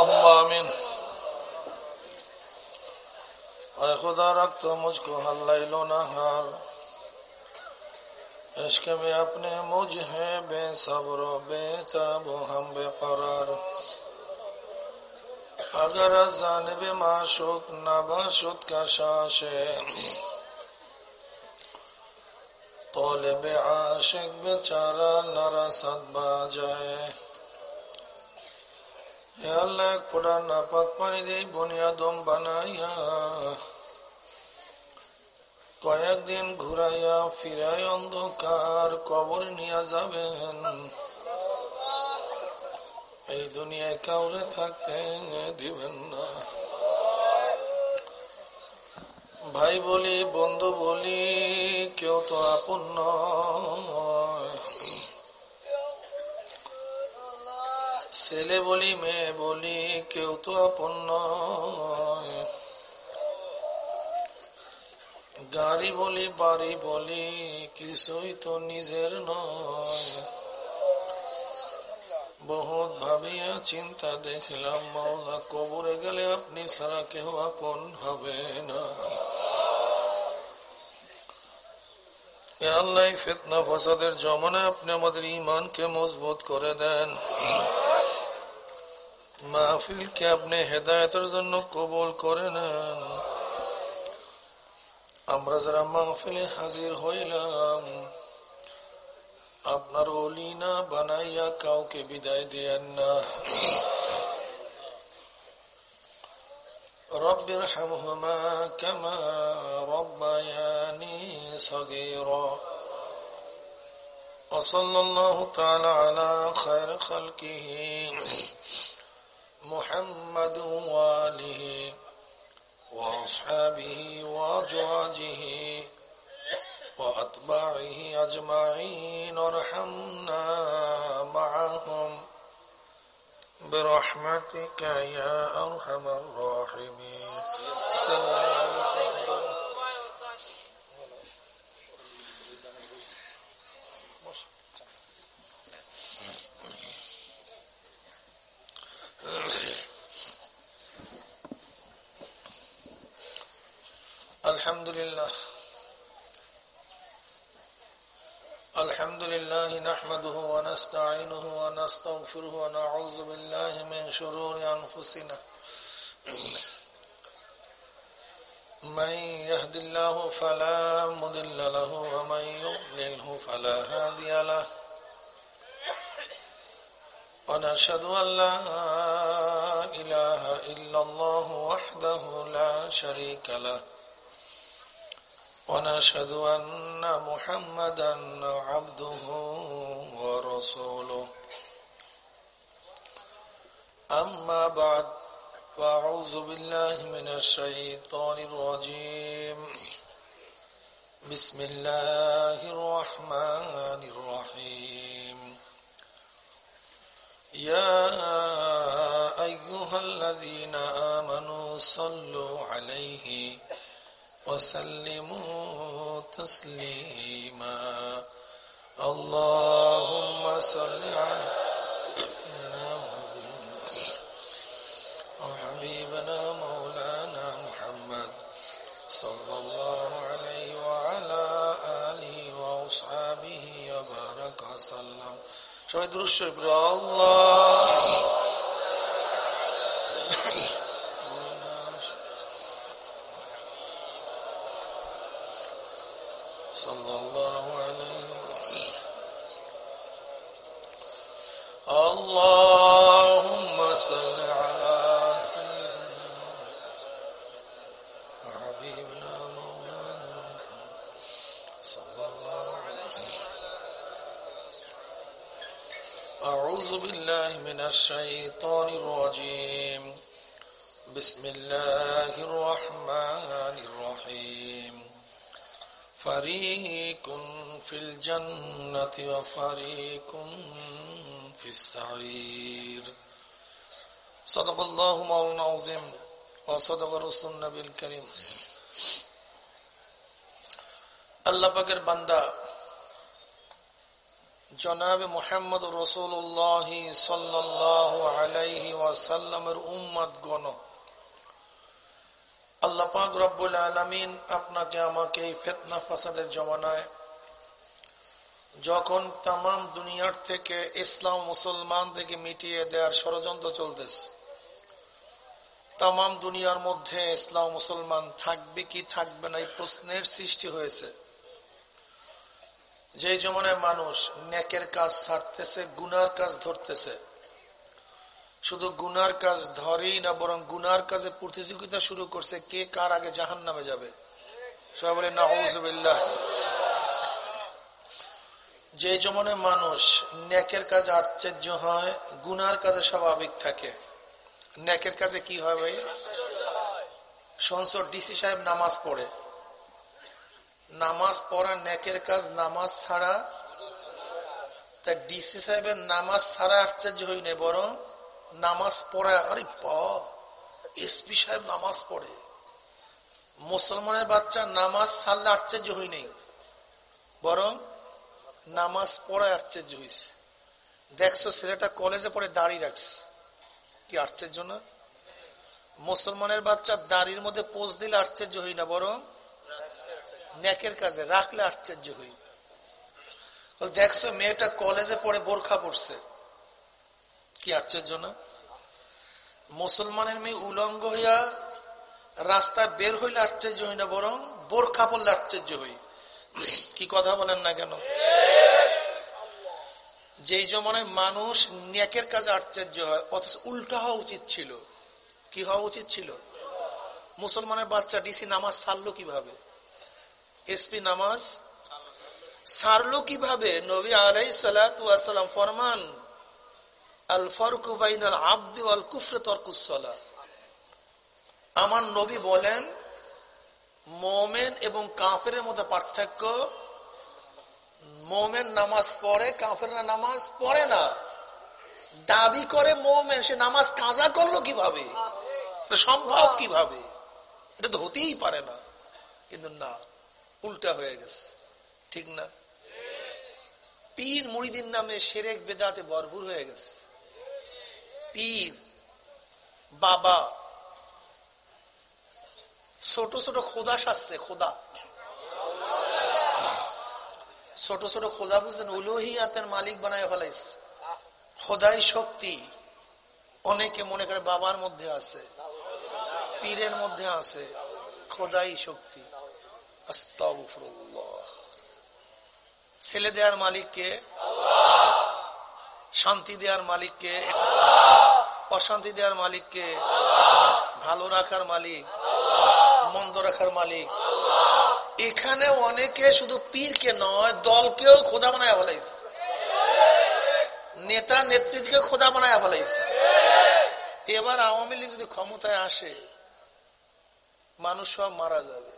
اللهم آمين اے خدا، رکھ تو مجھ کو ہر لیل و نہار۔ عشق میں اپنے مجھ ہیں، بے صبر و بے تاب و ہم بے قرار۔ اگر ازان جانب معشوق نہ باشد کا شاش طالب عاشق بے چارہ نرسد با جائے কয়েকদিন ঘুরাইয়া ফিরাই অন্ধকার কবর নিয়ে যাবেন। এই দুনিয়ায় কাউরে থাকতে দিবেন না। ভাই বলি, বন্ধু বলি, কেউ তো আপন ছেলে বলি, মেয়ে বলি, কেউ তো আপন গাড়ি বলি, বাড়ি বলি, কিছুই তো নিজের নয়। বহুত ভাবিয়া চিন্তা দেখলাম, মাওলা কবরে গেলে আপনি সারা কেউ আপন হবে না। আল্লাহ ফেতনা, ফসাদের জমানায় আপনি আমাদের ইমানকে মজবুত করে দেন। মাহফিলকে আপনি হেদায়তের জন্য কবল করে নেন আমরা যারা মাহফিলে হাজির হইলাম আপনার অলিনা বানাইয়া কাউকে বিদায় দেন না رب ارحمهما كما ربياني صغيرا وصلى الله تعالى على خير خلقه محمد وآله وأصحابه وأزواجه وأتباعه أجمعين وارحمنا معهم. برحمتك يا أرحم الراحمين. ونستغفره ونعوذ بالله من شرور أنفسنا. من يهد الله فلا مضل له ومن يضلله فلا هادي له. ونشهد أن لا إله إلا الله وحده لا شريك له. ونشهد أن محمدا عبده ورسوله. أما بعد فأعوذ بالله من الشيطان الرجيم بسم الله الرحمن الرحيم يا أيها الذين آمنوا صلوا عليه وسلموا تسليما اللهم صل على সাল্লাম। সবাই দুরুশ্বর আল্লাহ। وفريق في السعير صدق الله مولانا العظيم وصدق رسول النبي الكريم আল্লাহ পাকের বান্দা জনাব মোহাম্মদ রসুল্লাহ সাল্লাহ আলাইহি সাল্লামের উম্মাদ গণ আল্লাহ পাক রব্বুল আলমিন আপনাকে আমাকে এই ফেতনা ফাসাদের জমানায় যখন তাম দুনিয়ার থেকে ইসলাম মুসলমান থেকে মিটিয়ে দেওয়ার ষড়যন্ত্র চলতেছে তাম দুনিয়ার মধ্যে ইসলাম মুসলমান থাকবে কি থাকবে না এই প্রশ্নের সৃষ্টি হয়েছে। যে জমানায় মানুষ নেকের কাজ ছাড়তেছে, গুনার কাজ ধরতেছে, শুধু গুনার কাজ ধরেই না, বরং গুনার কাজে প্রতিযোগিতা শুরু করছে, কে কার আগে জাহান নামে যাবে? সবাই বলে না যে জমনে মানুষ নেকের কাজে আশ্চর্য হয়, গুনার কাজে স্বাভাবিক থাকে। নেকের কাজে কি হয় ভাই? সংসদ ডিসি সাহেব নামাজ পড়ে। নামাজ পড়া নেকের কাজ, নামাজ ছাড়া। তা ডিসি সাহেবের নামাজ ছাড়া আশ্চর্য হই না বরং নামাজ পড়া, আরে এসপি সাহেব নামাজ পড়ে। মুসলমানের বাচ্চা নামাজ ছাড়লে আশ্চর্য হই নেই, বরং নামাজ পড়ায় আশ্চর্য হয়েছে দেখছ, ছেলেটা কলেজে পড়ে দাঁড়িয়ে রাখছে। কি আশ্চর্য না? মুসলমানের বাচ্চা দাড়ির মধ্যে পোষ দিলে আশ্চর্য হই না, বরং নেকের কাজে রাখলে আশ্চর্য হই। দেখছ, মেয়েটা কলেজে পড়ে বোরখা পড়ছে কি আশ্চর্য না? মুসলমানের মেয়ে উলঙ্গ হইয়া রাস্তায় বের হইলে আশ্চর্য হই না, বরং বোরখা পড়লে আশ্চর্য হই। কি কথা বলেন না কেন? যেই জমানায় মানুষ নেকের কাজে আশ্চর্য হয়, অথচ উল্টা হওয়া উচিত ছিল। কি হওয়া উচিত ছিল? মুসলমানের বাচ্চা ডিসি নামাজ সারলো কীভাবে? এসপি নামাজ সারলো কীভাবে? নবী আলাই সালাম ফরমান, আল ফরকুবাইন আল আব্দি আল কুফরে তরকুসলা আমার নবী বলেন, মোমেন এবং কাফের মধ্যে পার্থক্য মোমেন নামাজ পড়ে, কাফেররা নামাজ পড়ে না। দাবি করে মোমেন, সে নামাজ কাজা করল কীভাবে? সম্ভব কীভাবে? এটা তো হতেই পারে না। কিন্তু না, উল্টা হয়ে গেছে। ঠিক না? পীর মুড়িদিন নামে সেরেক বেদাতে ভরপুর হয়ে গেছে। পীর, বাবা, ছোট ছোট খোদা সাজছে খোদা। ছোট ছোট খোদা বুঝলেন, উলুহিয়াতের মালিক বানায় ফেলাইছে। খোদাই শক্তি অনেকে মনে করে বাবার মধ্যে আছে, পীরের মধ্যে আছে, খোদাই শক্তি। ছেলে দেওয়ার মালিককে, শান্তি দেওয়ার মালিককে, অশান্তি দেওয়ার মালিককে, ভালো রাখার মালিক, মন্দ রাখার মালিক এখানে অনেকে শুধু পীরকে নয়, দলকেও খোদা বানায় ফেলাইছে নেতা নেতৃত্বকে খোদা বানায় ফেলাইছে এবার আওয়ামী লীগ যদি ক্ষমতায় আসে, মানুষ সব মারা যাবে।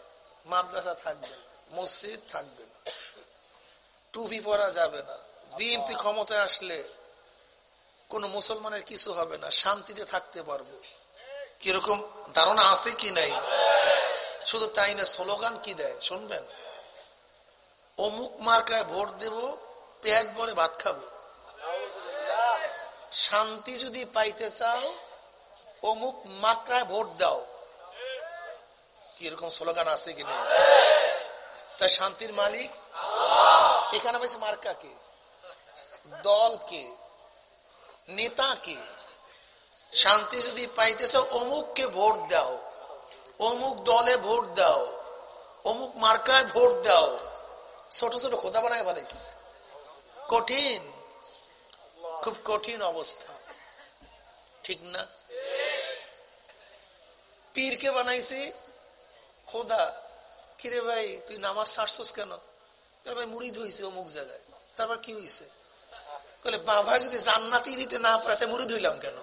মাদ্রাসা থাকবে না, মসজিদ থাকবে না, টুপি পরা যাবে না। বিএনপি ক্ষমতায় আসলে কোন মুসলমানের কিছু হবে না, শান্তিতে থাকতে পারব। কীরকম ধারণা আছে কি নাই? শুধু তাই না, স্লোগান কি দেয় শুনবেন? অমুক মার্কায় ভোট দেব, পেট ভরে ভাত খাব। শান্তি যদি পাইতে চাও, অমুক মাকড়ায় ভোট দাও। কীরকম স্লোগান আছে কি নেই? তাই শান্তির মালিক? এখানে পাইছে মার্কা কে? দল কে? নেতা কে? শান্তি যদি পাইতেছ অমুককে ভোট দাও। অমুক দলে ভোট দাও, অমুক মার্কায় ভোট দাও। ছোট ছোট খোদা বানায় ফেলাইস কঠিন। খুব কঠিন অবস্থা। ঠিক না? পীরকে বানাইছি। খোদা, কিরে ভাই, তুই নামাজ ছাড়ছস কেন? ভাই, মুড়ি ধুইছে অমুক জায়গায়। তারপর কি হয়েছে বলে বাবা যদি জান্নাতি নিতে না পারে মুড়ি ধুইলাম কেন?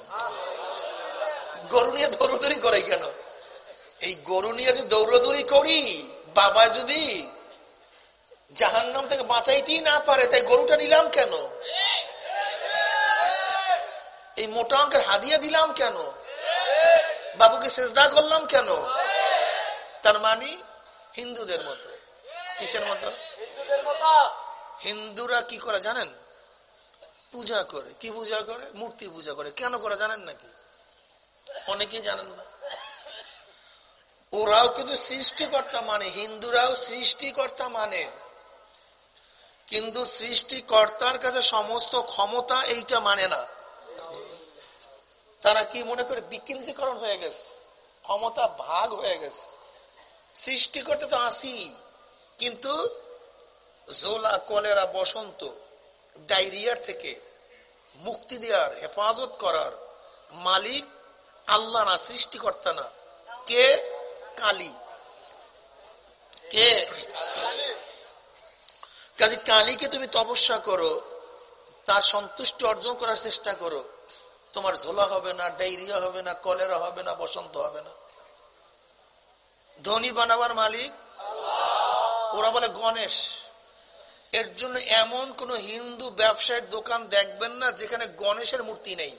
গরু নিয়ে ধরুধরি করে কেন? এই গরু নিয়ে যে দৌড়দৌড়ি করি বাবা যদি জাহান নাম থেকে বাঁচাইতেই না পারে তাই গরুটা নিলাম কেন? এই মোটা অঙ্কের হাদিয়া দিলাম কেন? বাবুকে সেজদা করলাম কেন? তার মানে হিন্দুদের মতো। কিসের মতো। হিন্দুরা কি করে জানেন? পূজা করে। কি পূজা করে? মূর্তি পূজা করে। কেন করে জানেন নাকি? অনেকেই জানেন না। ওরাও কিন্তু সৃষ্টিকর্তা মানে হিন্দুরাও সৃষ্টিকর্তা মানে। কিন্তু সৃষ্টিকর্তার কাছে সমস্ত ক্ষমতা এইটা মানে না। তারা কি মনে করে? বিকেন্দ্রীকরণ হয়ে গেছে। ক্ষমতা ভাগ হয়ে গেছে। সৃষ্টিকর্তা তো আসি কিন্তু জোলা, কলেরা, বসন্ত, ডায়রিয়ার থেকে মুক্তি দেওয়ার, হেফাজত করার মালিক আল্লাহ না, সৃষ্টিকর্তা না। কে? কালী। কে? কাজে কালীকে তুমি তপস্যা করো তার সন্তুষ্টি অর্জন করার চেষ্টা করো। তোমার ঝোলা হবে না ডায়রিয়া হবে না কলেরা হবে না বসন্ত হবে না। ধনী বানাবার মালিক? ওরা বলে গণেশ এর জন্য এমন কোন হিন্দু ব্যবসায়ের দোকান দেখবেন না যেখানে গণেশের মূর্তি নেই।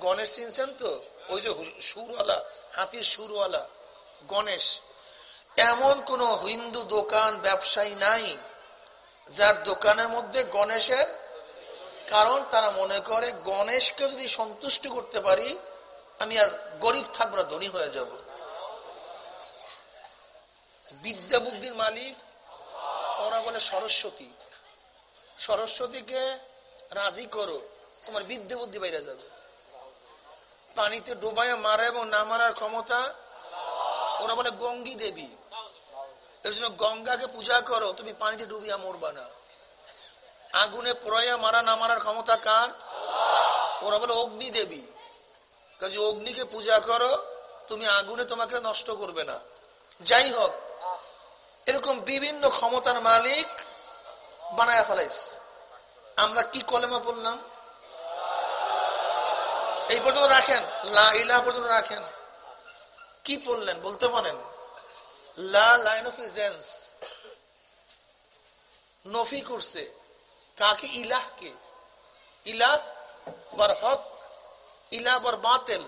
গণেশ চিনছেন তো? ওই যে সুরওয়ালা হাতির সুরওয়ালা, গণেশ। এমন কোন হিন্দু দোকান ব্যবসায়ী নাই, যার দোকানের মধ্যে গণেশের কারণ তারা মনে করে, গণেশকে যদি সন্তুষ্ট করতে পারি, আমি আর গরিব থাকব না, ধনী হয়ে যাব। বিদ্যা বুদ্ধির মালিক, ওরা বলে সরস্বতী। সরস্বতীকে রাজি করো, তোমার বিদ্যা বুদ্ধি বাইরে যাবে। পানিতে ডুবাইয়া মারা এবং না মারার ক্ষমতা? ওরা বলে, গঙ্গি দেবী। এর জন্য গঙ্গাকে পূজা করো, তুমি পানিতে ডুবিয়া মরবা না। আগুনে পড়াইয়া মারা, না মারার ক্ষমতা কার? ওরা বলে, অগ্নি দেবী। কাজে অগ্নিকে পূজা করো, তুমি আগুনে তোমাকে নষ্ট করবে না। যাই হোক, এরকম বিভিন্ন ক্ষমতার মালিক বানায় ফেলাইস আমরা কি কলেমা বললাম এই পর্যন্ত রাখেন। লা পর্যন্ত রাখেন। কি পড়লেন? বলতে পারেন। লা লাইন অফ ইজেন্স নফি করছে। কাকে? ইলাহকে। ইলাহ বর হক ইলা বর বাতেল।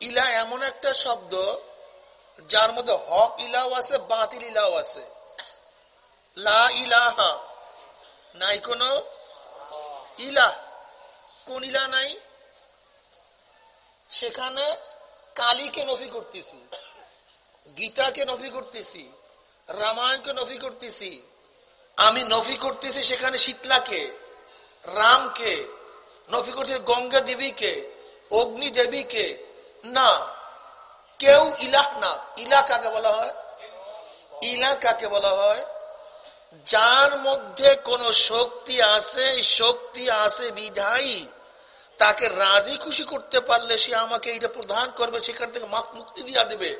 ইলা এমন একটা শব্দ যার মধ্যে হক ইলাও আছে, বাতিল ইলাও আছে। লা ইলাহা। নাই কোন ইলাহ। কোন ইলা নাই? সেখানে কালীকে নফি করতেছি, গীতাকে নফি করতেছি, রামায়ণকে নফি করতেছি। আমি নফি করতেছি সেখানে শীতলাকে, রামকে, নফি করতেছি গঙ্গা দেবীকে, অগ্নি দেবীকে। না, কেউ ইলাক না। ইলা কাকে বলা হয়? ইলা কাকে বলা হয়? যার মধ্যে কোন শক্তি আছে শক্তি আছে বিধায়ী। তাকে রাজি খুশি করতে পারলে সে আমাকে এটা প্রদান করবে, সেখান থেকে মুক্তি দিয়া দেবে।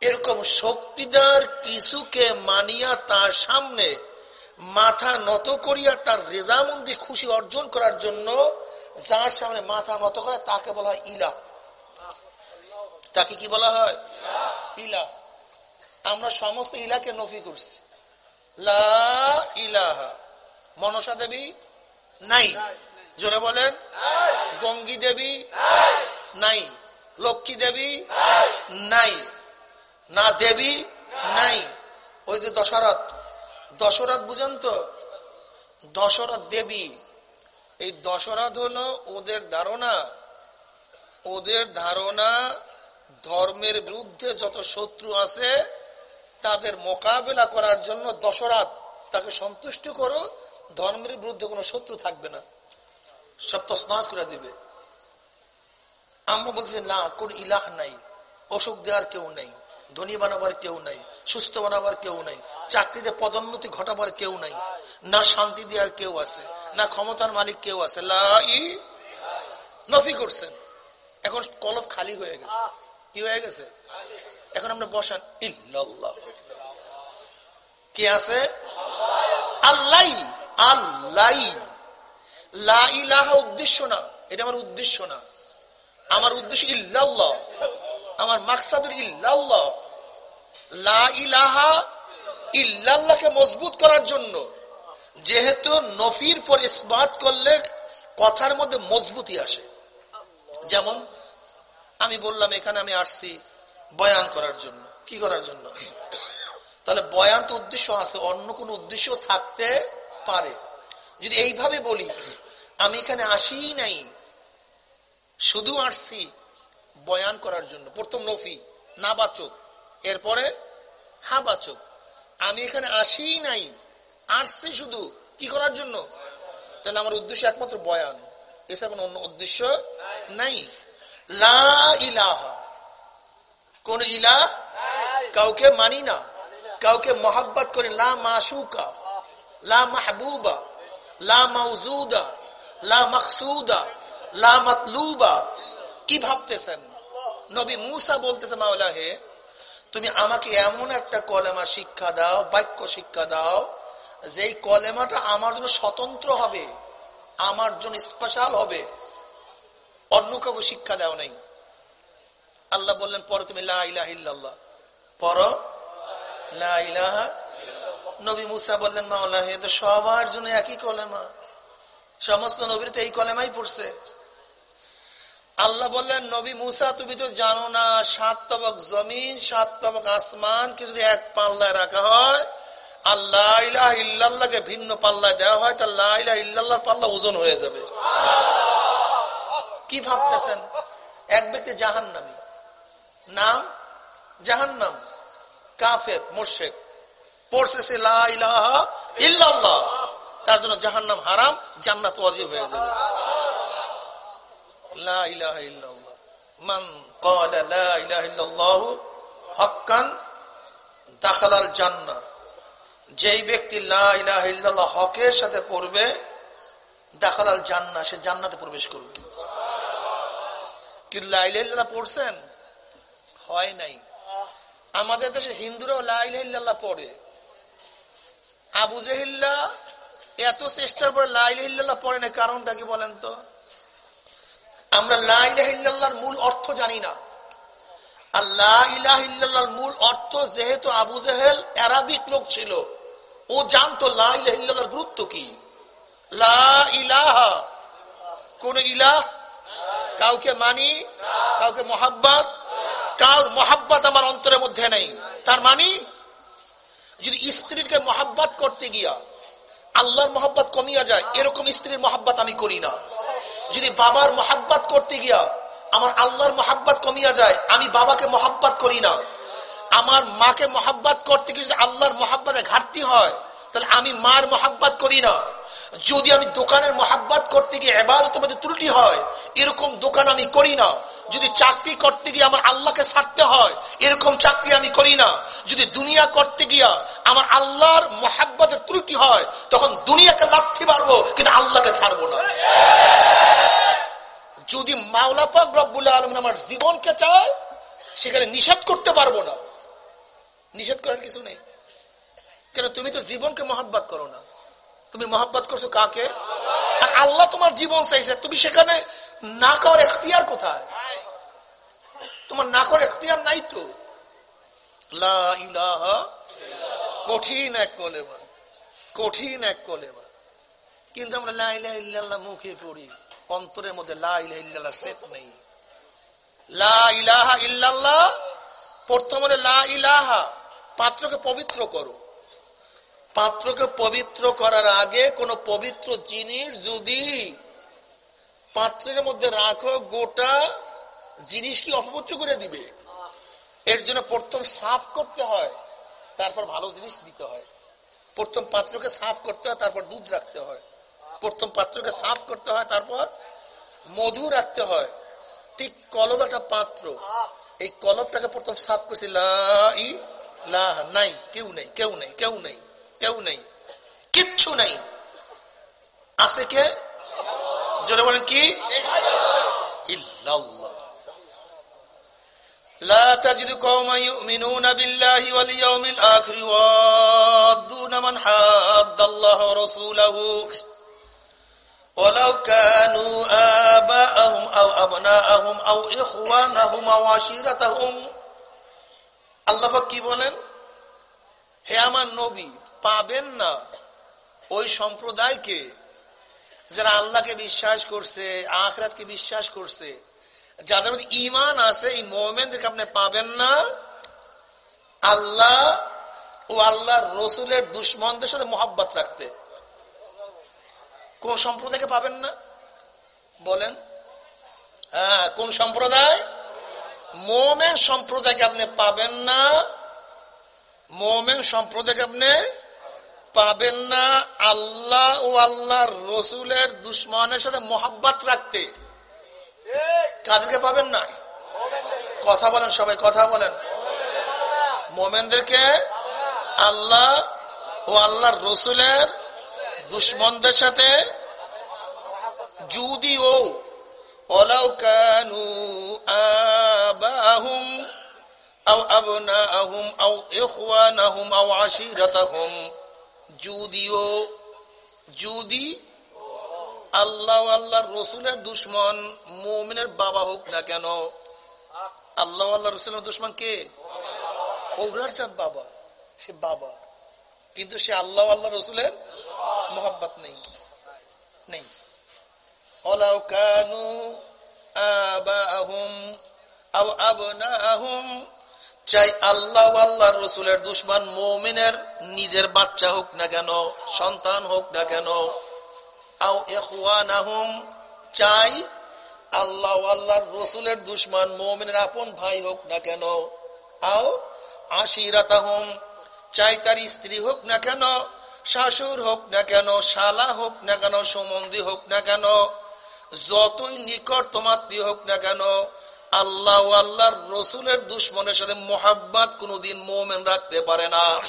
এরকম শক্তিদার কিছুকে মানিয়া তার সামনে মাথা নত করিয়া তার রেজামন্দি খুশি অর্জন করার জন্য যার সামনে মাথা নত করে তাকে বলা হয় ইলা। তাকে কি বলা হয়? ইলা। আমরা সমস্ত ইলাকে নফি করছি। লা ইলাহা। মনসা দেবী নাই। জোরে বলেন, গঙ্গী দেবী নাই, লক্ষ্মী দেবী নাই, না দেবী নাই। ওই যে দশরথ দশরথ বুঝেন তো? দশরথ দেবী। এই দশরথ হলো ওদের ধারণা। ওদের ধারণা ধর্মের বিরুদ্ধে যত শত্রু আছে, তাদের মোকাবেলা করার জন্য দশরাত তাকে সন্তুষ্ট করো, ধর্মের বিরুদ্ধে কোনো শত্রু থাকবে না। সব তসমাজ করে দিবে। আমরা বলছি, না, কোন ইলাহ নাই, অসুখ দেওয়ার কেউ নেই, ধনী বানাবার কেউ নাই, সুস্থ বানাবার কেউ নাই, চাকরিতে পদোন্নতি ঘটাবার কেউ নাই, না শান্তি দেওয়ার কেউ আছে, না ক্ষমতার মালিক কেউ আছে। নফি করছেন। এখন কলব খালি হয়ে গেছে। কি হয়ে গেছে? এখন আমরা বসান। ইল্লাল্লাহ। কি আছে? আল্লাহ। আল্লাহ। লা ইলাহা উদ্দেশ্য না। এটা আমার উদ্দেশ্য না। আমার উদ্দেশ্য ইল্লাল্লাহ। আমার মাকসাদুর ইল্লাল্লাহ। লা ইলাহা ইল্লাল্লাহকে মজবুত করার জন্য যেহেতু নফির পর ইসবাত করলে কথার মধ্যে মজবুতি আসে। যেমন, আমি বললাম, এখানে আমি আসছি বয়ান করার জন্য। কি করার জন্য? তাহলে বয়ান তো উদ্দেশ্য আছে, অন্য কোন উদ্দেশ্য থাকতে পারে। যদি এইভাবে বলি, আমি এখানে আসি নাই। শুধু আসছি বয়ান করার জন্য। প্রথম নফি না বাচক। এরপরে, হা বাচক। আমি এখানে আসি নাই, আসছি শুধু কি করার জন্য? তাহলে আমার উদ্দেশ্য একমাত্র বয়ান। এছাড়া কোন অন্য উদ্দেশ্য নাই। লা কোন ইলা কাউকে মানি না। কাউকে মহাব্বত করি, লা মাসুকা লা মাহবুবা। লা মাউজুদা, লা মকসুদা, লা মতলুবা। কি ভাবতেছেন? নবী মুসা বলতেছে, মাওলা হে, তুমি আমাকে এমন একটা কলেমা শিক্ষা দাও, বাক্য শিক্ষা দাও যে কলেমাটা আমার জন্য স্বতন্ত্র হবে, আমার জন্য স্পেশাল হবে। অন্য কাউকে শিক্ষা দেওয়া নাই। আল্লাহ বললেন পর তুমি লাহ পর লাহা নবী মুসা বললেন, মাওলা হে তো সবার জন্য একই কলেমা। সমস্ত নবীর তো এই কলেমাই পড়ছে। আল্লাহ বললেন, নবী মুসা, তুমি তো জানো না, সাত তবক জমিন, সাত তবক আসমান, কি যদি এক পাল্লায় রাখা হয় আল্লাহ ইল্লাহকে ভিন্ন পাল্লায় দেওয়া হয় তা তাহলে ইল্লাহ পাল্লা ওজন হয়ে যাবে। কি ভাবতেছেন? এক ব্যক্তি জাহান্নামী। নাম? জাহান্নাম। কাফের মোর্শেক পড়ছে তার জন্য জাহান নাম হারাম, জান্নাত ওয়াজিব হয়ে যাবে। লা লা দাখালাল যেই ব্যক্তি লা হকের সাথে পড়বে, দাখালাল জান্নাহ, সে জান্নাতে প্রবেশ করবে। কি লা পড়ছেন? হয় নাই। আমাদের দেশে হিন্দুরাও লা পড়ে। আবু জেহিল্লা এত চেষ্টার পরে লা ইলাহা ইল্লাল্লাহ পড়ে না কারণটা কি বলেন তো? আমরা লাহিল্লাহর মূল অর্থ জানি না। আল্লাহ মূল অর্থ যেহেতু লোক ছিল, ও জানতো গুরুত্ব কি। ইলাহা, কোন ইলাহ? কাউকে মানি? কাউকে মহাব্বাত? কার মহাব্বাত আমার অন্তরের মধ্যে নেই। তার মানি? যদি স্ত্রীকে মহাব্বাত করতে গিয়া আল্লাহর মহাব্বাত কমিয়া যায়, এরকম স্ত্রীর মহাব্বাত আমি করি না। যদি বাবার মহাব্বাত করতে গিয়া আমার আল্লাহর মহাব্বাত কমিয়া যায়, আমি বাবাকে মহাব্বাত করি না। আমার মাকে মহাব্বাত করতে গিয়ে যদি আল্লাহর মহাব্বাতে ঘাটতি হয়, তাহলে আমি মার মহাব্বাত করি না। যদি আমি দোকানের মহাব্বাত করতে গিয়ে এবারত মধ্যে ত্রুটি হয়, এরকম দোকান আমি করি না। যদি চাকরি করতে গিয়ে আমার আল্লাহকে ছাড়তে হয়, এরকম চাকরি আমি করি না। যদি দুনিয়া করতে গিয়া আমার আল্লাহর মহাব্বতের ত্রুটি হয়, তখন দুনিয়াকে লাথি পারব কিন্তু আল্লাহকে ছাড়বো না। যদি মাওলাপাক রব্বুল্লাহ আলম আমার জীবনকে চায়, সেখানে নিষেধ করতে পারব না। নিষেধ করার কিছু নেই। কেন, তুমি তো জীবনকে মহাব্বাত করো না। তুমি মহাব্বাত করছ কাকে? আর আল্লাহ তোমার জীবন চাইছে, তুমি সেখানে না করার এখতিয়ার কোথায়? তোমার না করার এখতিয়ার নাই তো? কঠিন এক কলেমা, কঠিন এক কলেমা। কিন্তু আমরা লাইলা মুখে পড়ি, অন্তরের মধ্যে লাইলা সেট নেই। লাহা ইল্লাল্লাহ, প্রথমে লা ইলাহা, পাত্রকে পবিত্র করো। পাত্রকে পবিত্র করার আগে কোন পবিত্র জিনিস যদি পাত্রের মধ্যে রাখো গোটা জিনিস কি অপবিত্র করে দিবে। এর জন্য প্রথম সাফ করতে হয়, তারপর ভালো জিনিস দিতে হয়। প্রথম পাত্রকে সাফ করতে হয়, তারপর দুধ রাখতে হয়। প্রথম পাত্রকে সাফ করতে হয়, তারপর মধু রাখতে হয়। ঠিক কলম একটা পাত্র, এই কলমটাকে প্রথম সাফ করছি নাই, কেউ নেই কেউ নেই কেউ নেই কেউ নেই, কিচ্ছু নেই। আছে কে? জোরে বলেন কি? لا تجد قوما يؤمنون بالله واليوم الآخر وادون من حاد الله ورسوله ولو كانوا آباءهم أو أبناءهم أو إخوانهم أو عشيرتهم আল্লাহ কি বলেন হে আমার নবী পাবেন না ওই সম্প্রদায়কে যারা আল্লাহকে বিশ্বাস করছে আখরাতকে বিশ্বাস করছে যাদের মধ্যে ইমান আছে, এই মোমেনদেরকে আপনি পাবেন না। আল্লাহ ও আল্লাহর রসুলের দুশ্মনদের সাথে মোহাব্বত রাখতে। কোন সম্প্রদায়কে পাবেন না? বলেন। হ্যাঁ কোন সম্প্রদায়? মোমেন সম্প্রদায়কে আপনি পাবেন না। মোমেন সম্প্রদায়কে আপনি পাবেন না। আল্লাহ ও আল্লাহর রসুলের দুশ্মনের সাথে মোহাব্বাত রাখতে। কাদেরকে পাবেন না কথা বলেন সবাই কথা বলেন মোমেনদেরকে আল্লাহ ও আল্লাহর রসুলের দুশ্মনদের সাথে যদিও ولو كانوا آباهم أو أبناءهم أو إخوانهم أو عشيرتهم যদিও যদি আল্লাহ আল্লাহ রসুলের দুশ্মন, মৌমিনের বাবা হোক না কেন, আল্লাহ আল্লাহ রসুলের দুশ্মন কে? ওগরার চাঁদ বাবা, সে বাবা। কিন্তু সে আল্লাহ আল্লাহ রসুলের মোহাব্বত নেই। নেই। চাই আল্লাহ আল্লাহ রসুলের দুশ্মন, মৌমিনের নিজের বাচ্চা হোক না কেন, সন্তান হোক না কেন চাই আল্লাহ আল্লাহর রসুলের দুশ্মন মৌমিনের আপন ভাই হোক না কেন। আও আশিরাতাহুম, চাই তার স্ত্রী হোক না কেন, শাশুর হোক না কেন, শালা হোক না কেন সম্বন্ধী হোক না কেন, যতই নিকট তোমার হোক না কেন, আল্লাহ আল্লাহর রসুলের দুশ্মনের সাথে মোহাব্বাত কোনদিন মোমেন রাখতে পারে না।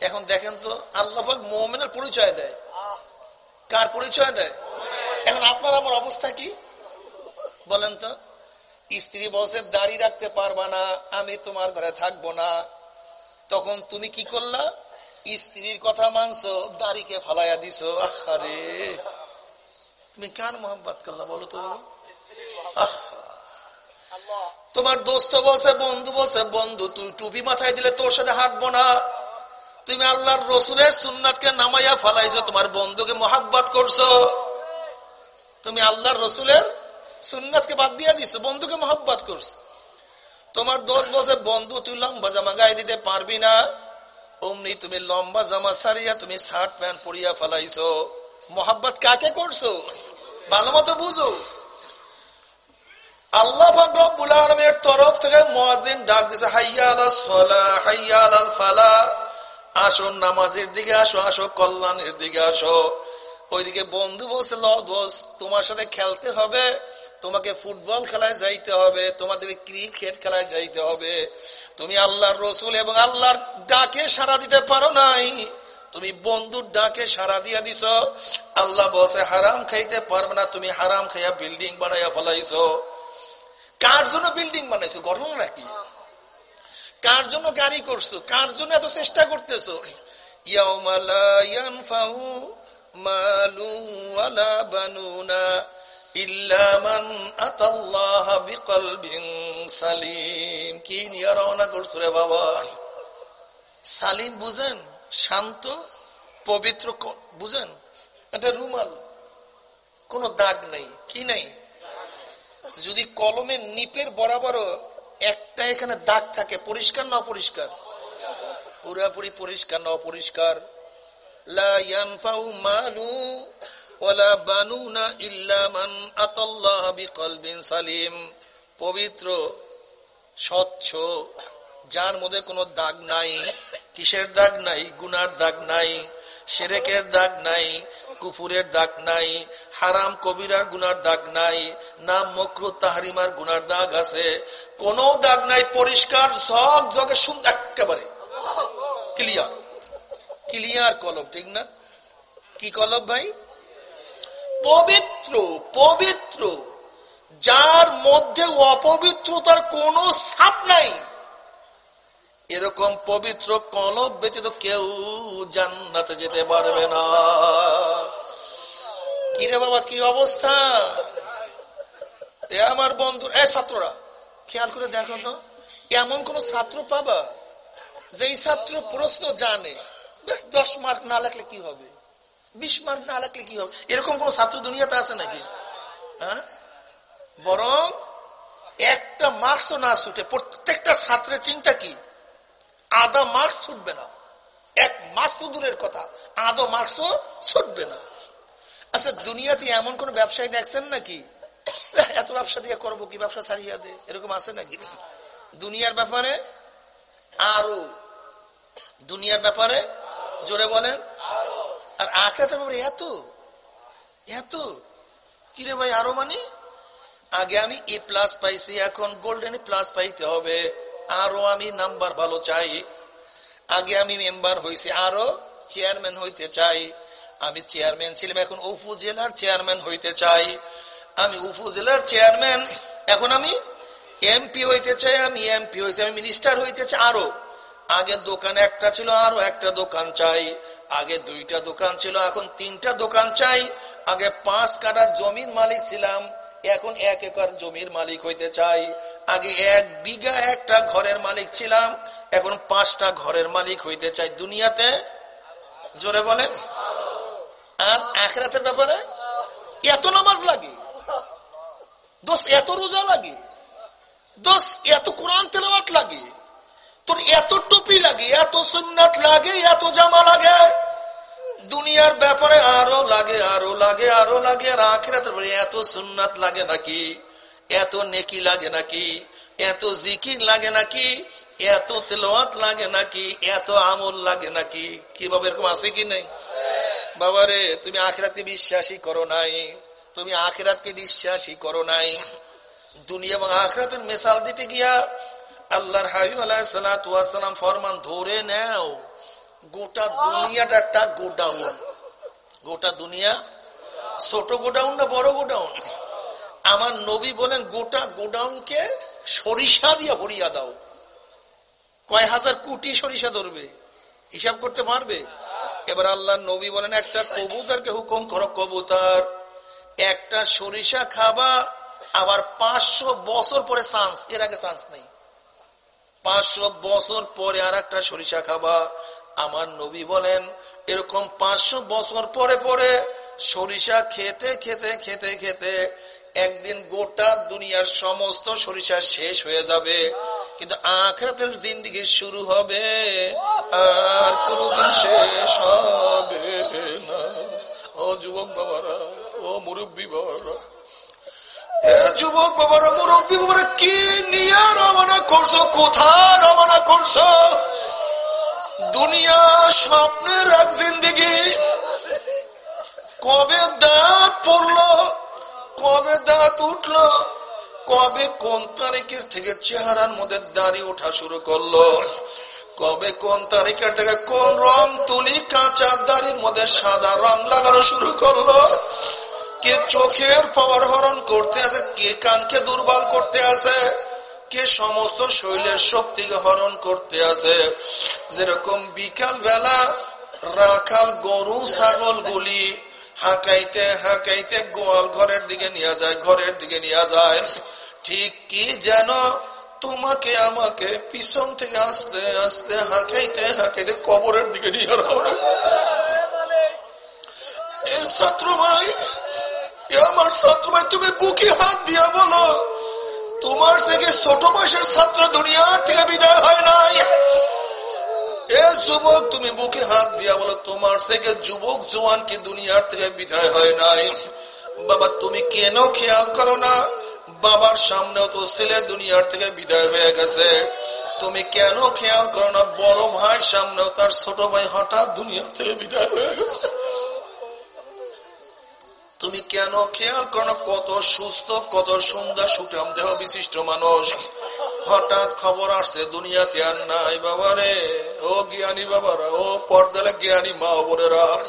এখন দেখেন তো, আল্লাহ মোমেনের পরিচয় দেয়। কার পরিচয় দেয়? এখন আপনার আমার অবস্থা কি? বলেন তো, স্ত্রী বলছে, দাড়ি রাখতে পারবা না, আমি তোমার ঘরে থাকব না। তখন তুমি কি করলা? স্ত্রীর কথা মানছো, দাড়িকে ফালাইয়া দিছ। আরে তুমি কার মোহাম্মত করলা বলো তো তোমার দোস্ত বলছে, বন্ধু বলছে, বন্ধু, তুই টুপি মাথায় দিলে তোর সাথে হাঁটবো না। তুমি আল্লাহর রসুলের সুন্নাতকে নামাইয়া ফালাইছো, তোমার বন্ধুকে মোহাব্বত করছ। তুমি আল্লাহর রসুলের সুন্নাতকে বাদ দিয়ে দিছো, বন্ধুকে মোহাব্বত করছ। তোমার দোষ বলছে, বন্ধু, তুই লম্বা জামা গায়ে দিতে পারবি না। অমনি তুমি লম্বা জামা সারিয়া তুমি শার্ট প্যান্ট পরিয়া ফেলাইছো। মোহাব্বত কাকে করছ? ভালো মতো বুঝো। আল্লাহ রব্বুল আলমের তরফ থেকে মহাজিন ডাক দিছে হাইয়া সলা হাইয়া ফালা। আসো নামাজের দিকে আসো আসো, কল্যাণের দিকে আসো। ওইদিকে বন্ধু বলছে লস তোমার সাথে খেলতে হবে, তোমাকে ফুটবল খেলায় যাইতে হবে, তোমাদের ক্রিকেট খেলায় যাইতে হবে। তুমি আল্লাহর রসুল এবং আল্লাহর ডাকে সারা দিতে পারো নাই। তুমি বন্ধুর ডাকে সারা দিয়া দিছ। আল্লাহ বসে হারাম খাইতে পারবে না, তুমি হারাম খাইয়া বিল্ডিং বানাইয়া ফলাইছ। কার জন্য বিল্ডিং বানাইছো? ঘটনা নাকি কার জন্য গাড়ি করছ? কার জন্য এত চেষ্টা করতেছো? কি নিয়ে রওনা করছ রে বাবা? সালিম বুঝেন? শান্ত, পবিত্র বুঝেন? এটা রুমাল। কোন দাগ নেই। কি নাই? যদি কলমের নিপের বরাবরও একটা এখানে দাগ থাকে, পরিষ্কার না অপরিষ্কার? পুরাপুরি পরিষ্কার না অপরিষ্কার? পবিত্র, স্বচ্ছ, যার মধ্যে কোনো দাগ নাই, কিসের দাগ নাই, গুনার দাগ নাই, সেরেকের দাগ নাই কুপুরের দাগ নাই, হারাম কবিরার গুনার দাগ নাই, না মকরু তাহারিমার গুনার দাগ আছে কোন দাগ নাই, পরিষ্কার, সব জগে সুন্দর, একেবারে। ক্লিয়ার ক্লিয়ার কলব ঠিক না? কি কলব ভাই? পবিত্র পবিত্র। যার মধ্যে অপবিত্রতার কোন সাপ নাই। এরকম পবিত্র কলব ব্যতীত কেউ জান্নাতে যেতে পারবে না। কিরে বাবা, কি অবস্থা? এ আমার বন্ধু, এ ছাত্ররা। খেয়াল করে দেখো তো, এমন কোন ছাত্র পাবা যেই ছাত্র প্রশ্ন জানে দশ মার্ক না লাগলে কি হবে? বিশ মার্ক না লাগলে কি হবে? এরকম কোন ছাত্র দুনিয়াতে আছে নাকি? হ্যাঁ? বরং একটা মার্কসও না ছুটে, প্রত্যেকটা ছাত্রের চিন্তা কি? আধা মার্কস ছুটবে না। এক মার্কস দূরের কথা, আধা মার্কসও ছুটবে না। আচ্ছা দুনিয়াতে এমন কোন ব্যবসায়ী দেখছেন নাকি? এত ব্যবসা দিয়ে করব কি? ব্যবসা ছাড়িয়ে দে। এরকম আছে নাকি? দুনিয়ার ব্যাপারে আরও। দুনিয়ার ব্যাপারে জোরে বলেন। আর আখরাতের ব্যাপারে এত? এত? কিরে ভাই, আরও মানে? আগে আমি এ প্লাস পাইছি, এখন গোল্ডেন প্লাস পাইতে হবে। আরও আমি নাম্বার ভালো চাই। আগে আমি মেম্বার হয়েছি আরও চেয়ারম্যান হইতে চাই। আমি চেয়ারম্যান ছিলাম, এখন উপজেলার চেয়ারম্যান হইতে চাই। আমি উপজেলার চেয়ারম্যান, এখন আমি এমপি হইতে চাই, আমি এমপি হয়েছি আমি মিনিস্টার হইতে চাই আরও। আগে দোকান একটা ছিল, আরও একটা দোকান চাই। আগে দুইটা দোকান ছিল, এখন তিনটা দোকান চাই। আগে পাঁচ কাটা জমির মালিক ছিলাম, এখন এক একর জমির মালিক হইতে চাই। আগে এক বিঘা একটা ঘরের মালিক ছিলাম, এখন পাঁচটা ঘরের মালিক হইতে চাই দুনিয়াতে। জোরে বলেন। আর আখরাতের ব্যাপারে? এত নামাজ লাগে। দোষ এত রোজা লাগে? দোষ এত কোরআন তেলাওয়াত লাগে? তোর এত টুপি লাগে, এত সুন্নাত লাগে, এত জামা লাগে? দুনিয়ার ব্যাপারে আরও লাগে আরও লাগে আরও লাগে, আর আখেরাতের এত সুন্নাত লাগে নাকি? এত নেকি লাগে নাকি? এত জিকির লাগে নাকি? এত তেলোয়াত লাগে নাকি? এত আমল লাগে নাকি? কীভাবে এরকম আছে কি নেই? বাবারে, তুমি আখেরাতকে বিশ্বাসই করো নাই। তুমি আখেরাতকে বিশ্বাসই করো নাই। দুনিয়া এবং আখরাতের মেসাল দিতে গিয়া আল্লাহর হাবিব আলাহিসাল্লাম ফরমান ধরে নেও। গোটা দুনিয়াটা একটা গোডাউন। গোটা দুনিয়া, ছোট গোডাউন না বড় গোডাউন? আমার নবী বলেন, গোটা গোডাউনকে সরিষা দিয়ে ভরিয়া দাও। কয় হাজার কোটি সরিষা ধরবে? হিসাব করতে পারবে? এবার আল্লাহ নবী বলেন, একটা কবুতারকে হুকুম করো, কবুতার। একটা সরিষা খাবা, আবার পাঁচশো বছর পরে চান্স এর আগে চান্স নেই। পাঁচশো বছর পরে আর একটা সরিষা খাবা। আমার নবী বলেন, এরকম পাঁচশো বছর পরে পরে সরিষা খেতে খেতে খেতে খেতে একদিন গোটা দুনিয়ার সমস্ত সরিষা শেষ হয়ে যাবে। কিন্তু আখরাতের জিন্দিগি শুরু হবে। আর কোনদিন শেষ হবে না। ও যুবক বাবারা। মুরব্বী বাবারা। যুবক বাবারা, মুরব্বী বাবারা, কি নিয়ে রওনা করছ? কোথায় রওনা করছ? দুনিয়া স্বপ্নের এক জিন্দিগি। কবে দাঁত পড়ল? কবে দাঁত উঠল? কবে কোন তারিখের থেকে চেহারার মধ্যে দাঁড়িয়ে ওঠা শুরু করল? কবে কোন তারিখের থেকে কোন রং, তুলি, কাঁচা দাড়ির মধ্যে সাদা রং লাগানো শুরু করল? কে চোখের পাওয়ার হরণ করতে আছে, কে কানকে দুর্বল করতে আছে, কে সমস্ত শৈলের শক্তিকে হরণ করতে আছে। যেরকম বিকাল বেলা রাখাল গরু ছাগল গুলি হাঁকাইতে হাঁকাইতে গোয়াল ঘরের দিকে নিয়ে যায়, ঘরের দিকে নিয়ে যায়। ঠিক কি যেন তোমাকে আমাকে পিছন থেকে আসতে আসতে হাঁকাইতে হাঁকাইতে কবরের দিকে নিয়ে ছাত্র ভাই আমার ছাত্র ভাই, তুমি বুকে হাত দিয়া বলো, তোমার থেকে ছোট বয়সের ছাত্র দুনিয়ার থেকে বিদায় হয় নাই। যুবক, তুমি বুকে হাত দিয়া বলো, তোমার থেকে যুবক, জোয়ান কি দুনিয়ার থেকে বিদায় হয় নাই? বাবা, তুমি কেন খেয়াল করো না? বাবার সামনেও তো ছেলে দুনিয়ার থেকে বিদায় হয়ে গেছে। তুমি কেন খেয়াল করো না? বড় ভাই সামনেও তার ছোট ভাই হঠাৎ দুনিয়ার থেকে বিদায় হয়ে গেছে। তুমি কেন খেয়াল করো কত সুস্থ, কত সুন্দর, সুঠাম দেহ বিশিষ্ট মানুষ। হঠাৎ খবর আসছে, দুনিয়াতে আর নাই বাবারে। ও জ্ঞানী বাবারা, ও পর্দালে জ্ঞানী মা বোনেরা।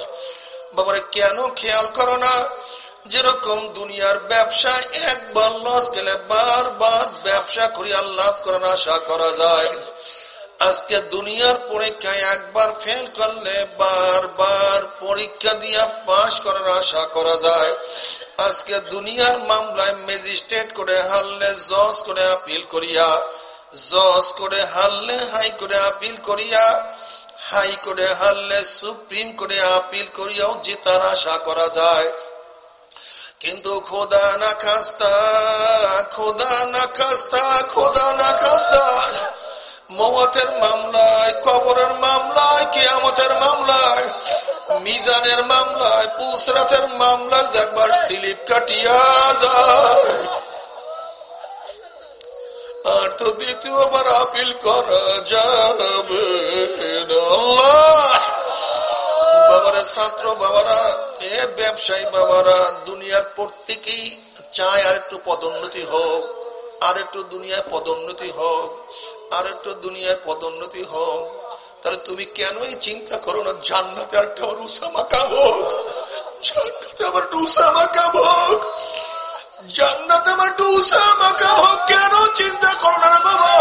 বাবারে, কেন খেয়াল করো না? যেরকম দুনিয়ার ব্যবসা, একবার লস গেলে বারবার ব্যবসা করি লাভ করার আশা করা যায়। আজকে দুনিয়ার পরীক্ষায় একবার ফেল করলে বারবার পরীক্ষা দিয়া পাশ করার আশা করা যায়। আজকে দুনিয়ার মামলায় ম্যাজিস্ট্রেট করে হারলে জজ করে আপিল করিয়া, জজ করে হারলে হাই করে আপিল করিয়া হাই করে হারলে সুপ্রিম করে আপিল করিয়াও জেতার আশা করা যায়। কিন্তু খোদা না খাস্তা, খোদা না খাস্তা, খোদা না খাস্তা। মমতের মামলায়, কবরের মামলায়, কেয়ামতের মামলায়, মিজানের মামলায়, পুসরাতের মামলায় দেখবার স্লিপ কাটিয়া যায়। আর তো দ্বিতীয়বার আপিল করা যাবে বাবারা, ছাত্র বাবারা, এ ব্যবসায়ী বাবারা, দুনিয়ার প্রত্যেকেই চায় আর একটু পদোন্নতি হোক, আর একটু দুনিয়ায় পদোন্নতি হোক। আর একটু দুনিয়ায় পদোন্নতি হোক তাহলে তুমি কেনই চিন্তা করো না, জান্নাতে একটা আমার উসামা কাবক জান্নাতে আমার জান্নাতে আমার কেন চিন্তা করো না বাবা?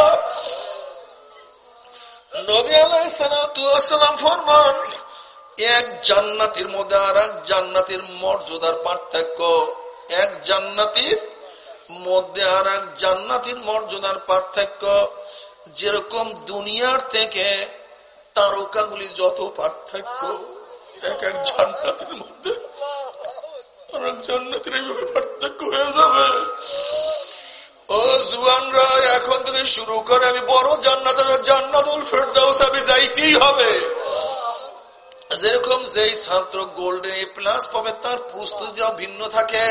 এক জান্নাতির মধ্যে আর এক জান্নাতির মর্যাদার পার্থক্য। এক জান্নাতির মধ্যে আর এক জান্নাতির মর্যাদার পার্থক্য। যেরকম দুনিয়ার থেকে তারকাগুলি যত পার্থক্য, এক এক জান্নাতের মধ্যে জান্নাতের এইভাবে পার্থক্য হয়ে যাবে। এখন থেকে শুরু করে, আমি বড় জান্নাত জান্নাতুল যাইতেই হবে। যেরকম যেই ছাত্র গোল্ডেন এ প্লাস পাবে, তার প্রস্তুতি ভিন্ন থাকে।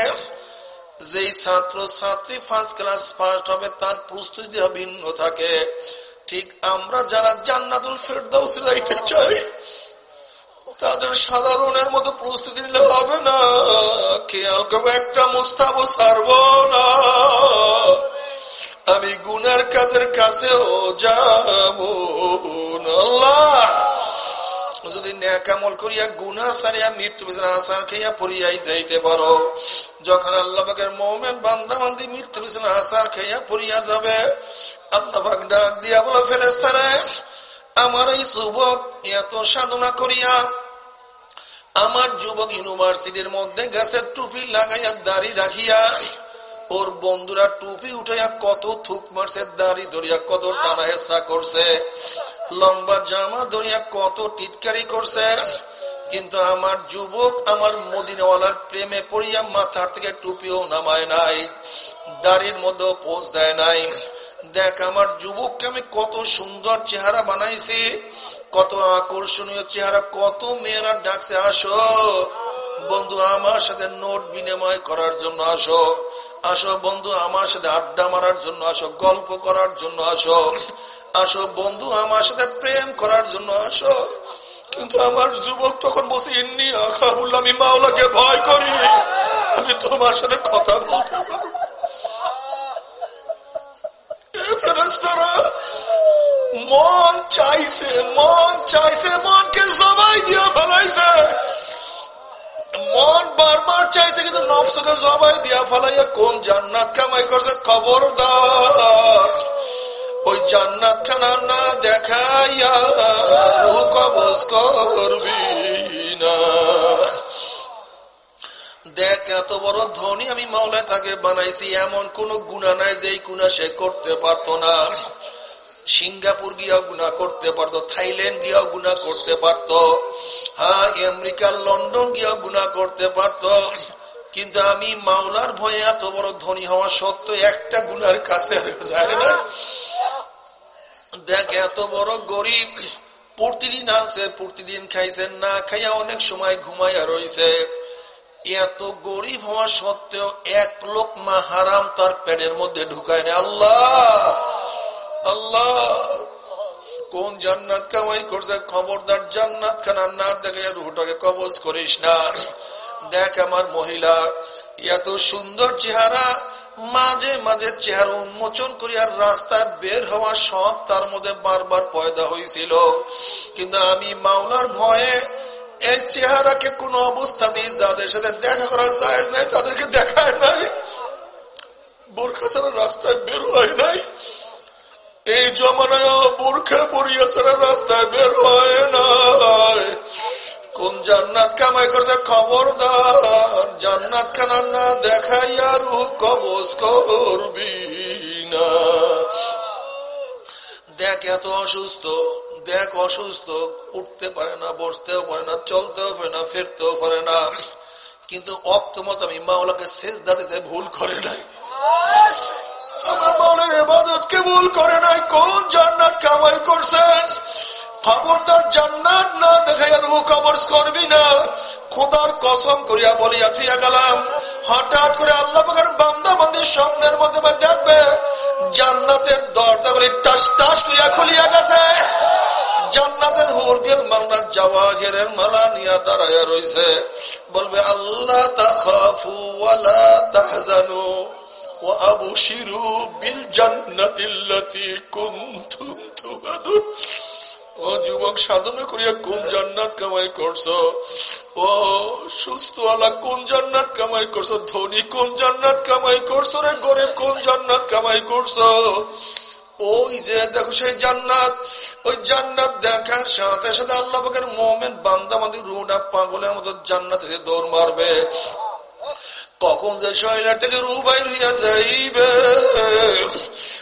যেই ছাত্র ছাত্রী ফার্স্ট ক্লাস ফার্স্ট হবে, তার প্রস্তুতি ভিন্ন থাকে। ঠিক আমরা যারা জান্নাতুল ফেরদাউস চাই, তাদের সাধারণের মতো প্রস্তুতি নিলে হবে না। খেয়াল করব, একটা মুস্তাব সারব না। আমি গুনার কাজের কাছেও যাব আল্লাহ যদি ন্যাকামল করিয়া গুনা সারিয়া মৃত্যু বিছানা আসার খাইয়া পড়িয়াই যাইতে পারো। যখন আল্লাহ পাকের মোমেন বান্দা বান্দি মৃত্যু বিছানা আসার খাইয়া পড়িয়া যাবে ডাক দিয়া বলো আমার এই যুবক এত সাধনা করিয়া, আমার যুবক ইউনিভার্সিটির মধ্যে গাছের টুপি লাগাইয়া দাড়ি রাখিয়া, ওর বন্ধুরা টুপি উঠাইয়া কত থুক মারছে, দাড়ি ধরিয়া কত টানা হেসরা করছে। লম্বা জামা ধরিয়া কত টিটকারি করছে। কিন্তু আমার যুবক আমার মদিনাওয়ালার প্রেমে পড়িয়া মাথার থেকে টুপিও নামায় নাই, দাড়ির মধ্যে পোষ দেয় নাই। দেখ আমার যুবককে আমি কত সুন্দর চেহারা বানাইছি, কত আকর্ষণীয় চেহারা, কত মেয়েরা ডাকছে, আসো। বন্ধু, আমার সাথে নোট বিনিময় করার জন্য আসো। আসো বন্ধু, আমার সাথে আড্ডা মারার জন্য আসো, গল্প করার জন্য আসো। আসো বন্ধু, আমার সাথে প্রেম করার জন্য আসো। কিন্তু আমার যুবক তখন বসে আখা বললাম আমি মাওলাকে ভয় করি। আমি তোমার সাথে কথা বলতে পারব মন চাইছে মন চাইছে, মনকে সবাই দিয়ে ফেলাইছে। মন বারবার চাইছে, কিন্তু নবসকে সবাই দিয়া ফেলাইয়া কোন জান্নাত কামাই করছে? খবরদার। ওই জান্নাত খানা না দেখাইয়া কবজ করবি না। দেখ, এত বড় ধনী আমি তাকে বানাইছি, এমন কোন গুণা নাই যে গুণা সে করতে পারত না। সিঙ্গাপুর গিয়াও গুণা করতে পারত, থাইল্যান্ড গিয়াও গুণা করতে পারত হ্যাঁ আমেরিকা, লন্ডন গিয়াও গুণা করতে পারত। কিন্তু আমি মাওলার ভয়ে এত বড় ধনী হওয়া সত্ত্বেও একটা গুনার কাছে দেখ, এত বড় গরিব, প্রতিদিন আছে প্রতিদিন খাইছেন না খাইয়া অনেক সময় ঘুমাইয়া রয়েছে এত গরিব হওয়া সত্ত্বেও এক লোক মা হারাম তার পেটের মধ্যে ঢুকায় না। আল্লাহ! আল্লাহ! কোন জান্নাত কামাই করছে? খবরদার জান্নাত খানা না দেখে রুহটাকে কবজ করিস না। দেখ আমার মহিলা, এত সুন্দর চেহারা, মাঝে মাঝে চেহারা উন্মোচন করিয়ার রাস্তায় বের হওয়ার শখ তার মধ্যে বারবার পয়দা হয়েছিল কিন্তু আমি মাওলার ভয়ে এই চেহারাকে কোন অবস্থা দিয়ে যাদের সাথে দেখা করা যায় নাই, তাদেরকে দেখায় নাই। বোরখা ছাড়া রাস্তায় বের হয় নাই। এই জমানায় বোরখা পরিয়া ছাড়া রাস্তায় বের হয় নাই। কোন জান্নাত কামাই করছে খবরদার? জান্নাত খানা না দেখাইয়া রু কবজ করবি না। দেখ এত অসুস্থ, দেখ অসুস্থ, উঠতে পারে না, বসতেও পারে না, চলতেও পারে না, ফিরতেও পারে না। কিন্তু অপ্তমত আমি মাওলাকে শেষ দাঁড়িতে ভুল করে নাই। আমার মাওলার এবাদতকে ভুল করে নাই। কোন জান্নাত কামাই করছেন? খবরদার জান্নাত না দেখাইয়া রু কবর করবি না খোদার কসম করিয়া বলিয়া থুইয়া গেলাম হঠাৎ করে আল্লাহ বান্দার বান্দি স্বপ্নের মধ্যে দেখবে জান্নাতের দরজাগুলি টাস টাস করিয়া খুলিয়া গেছে জান্নাতের হুরগেল মাওনা জাওয়াহিরের মালা নিয়া দাঁড়াইয়া রয়েছে বলবে আল্লাহ তাখাফু ওয়ালা তাহজানু وأبشروا بالجنة التي كنتم توعدون ও যুবক, সাধনা করিয়া কোন জান্নাত কামাই করছ? ও সুস্থ আলা কোন জান্নাত কামাই করছ? ধনী কোন জান্নাত কামাই করছ রে? গরিব কোন জান্নাত কামাই করছ? ওই যে দেখো সেই জান্নাত, ওই জান্নাত দেখার সাথে সাথে আল্লাহ পাকের মোমেন বান্দামাদি রুটা পাগলের মতো জান্নাতে দৌড় মারবে। কখন যে শৈলার থেকে রুবাই হইয়া যাইবে?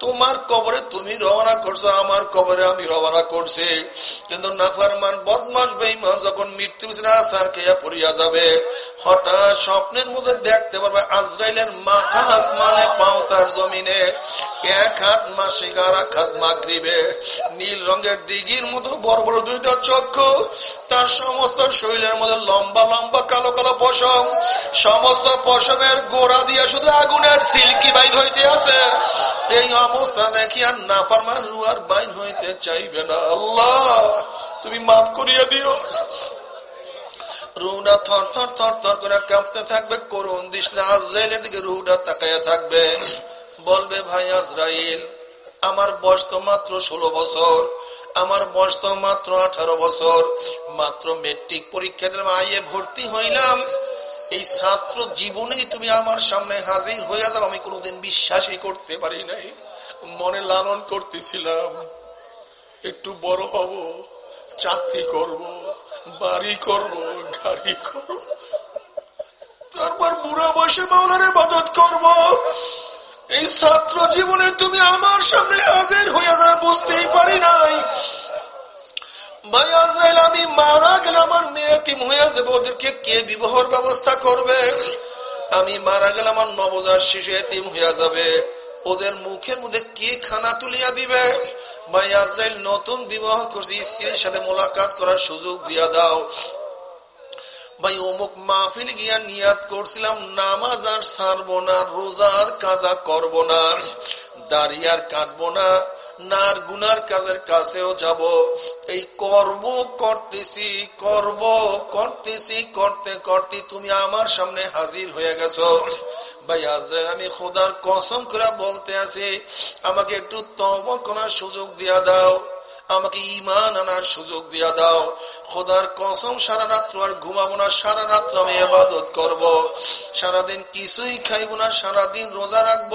তোমার কবরে তুমি রওনা করছ, আমার কবরে আমি রওনা করছি। কিন্তু নাফারমান বদমাস বেইমান যখন মৃত্যু আসার খেয়া পড়িয়া যাবে হঠাৎ স্বপ্নের মধ্যে দেখতে পারবে আজরাইলের মাথা আসমানে পাও তার জমিনে। এক হাত মাসিক আর এক হাত মাগরিবে নীল রঙের দিঘির মতো বড় বড় দুইটা চক্ষু। তার সমস্ত শরীরের মধ্যে লম্বা লম্বা কালো কালো পশম। সমস্ত পশমের গোড়া দিয়ে শুধু আগুনের সিল্কি বাইর হইতে আছে। এই অবস্থা দেখি আর না পারমা রুয়ার বাইর হইতে চাইবে না। আল্লাহ, তুমি মাফ করিয়া দিও। রুহটা থর থর থর থর করে কাঁপতে থাকবে করুন দৃষ্টি আজরাইলের দিকে রুহটা তাকাইয়া থাকবে। বলবে, ভাই আজরাইল, আমার বয়স তো মাত্র ষোলো বছর, আমার বয়স তো মাত্র আঠারো বছর, মাত্র মেট্রিক পরীক্ষা দিলাম আইয়ে ভর্তি হইলাম। এই ছাত্র জীবনেই তুমি আমার সামনে হাজির হইয়া যাও, আমি কোনোদিন বিশ্বাসই করতে পারি নাই, মনে লালন করতেছিলাম। একটু বড় হব, চাকরি করব বাড়ি করব গাড়ি করব তারপর বুড়া বয়সে মাওলারে মদত করব। এই ছাত্র জীবনে তুমি আমার সামনে হাজির হইয়া যা বুঝতেই পারি নাই। ভাই আজরাইল, আমি মারা গেলে আমার ওদেরকে কে বিবাহর ব্যবস্থা করবে? আমি মারা গেলে আমার নবজাত শিশু হইয়া যাবে। ওদের মুখের মধ্যে কে খানা তুলিয়া দিবে? আজরাইল, নতুন বিবাহ করছি, স্ত্রীর সাথে মোলাকাত করার সুযোগ দিয়া দাও। ভাই, অমুক মাহফিল গিয়া নিয়াত করছিলাম, নামাজ আর সারবো না রোজার কাজা করব না, দাড়ি আর কাটবো না, নার গুনার কাজের কাছেও যাব। এই কর্ম করতেছি, করব, করতেছি, করতে করতে তুমি আমার সামনে হাজির হয়ে গেছো। আমি খোদার কসম করে বলতে আছি, আমাকে একটু তব করার সুযোগ দিয়া দাও, আমাকে ইমান আনার সুযোগ দিয়া দাও। খোদার কসম, সারা রাত্র আর ঘুমাবো না, সারা রাত্র আমি আবাদত করব, সারাদিন কিছুই খাইব না, সারাদিন রোজা রাখব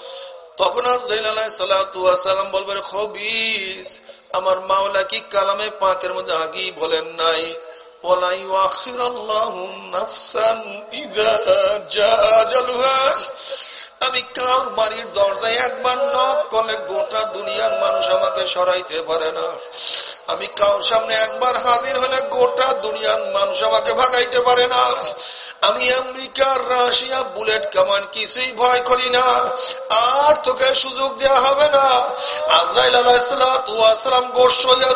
তখন সালাম বলবে খবিস, আমার মাওলা কি কালামে পাকের মধ্যে আগেই বলেন নাই? আমি কাউর বাড়ির দরজায় একবার নক করলে গোটা দুনিয়ার মানুষ আমাকে সরাইতে পারে না। আমি কাউর সামনে একবার হাজির হলে গোটা দুনিয়ার মানুষ আমাকে ভাগাইতে পারে না। আমি আমেরিকার রাশিয়া বুলেট কামান কিছুই ভয় করি না। আর তোকে সুযোগ দেওয়া হবে না। আজরাইল আলাহাম গোসাম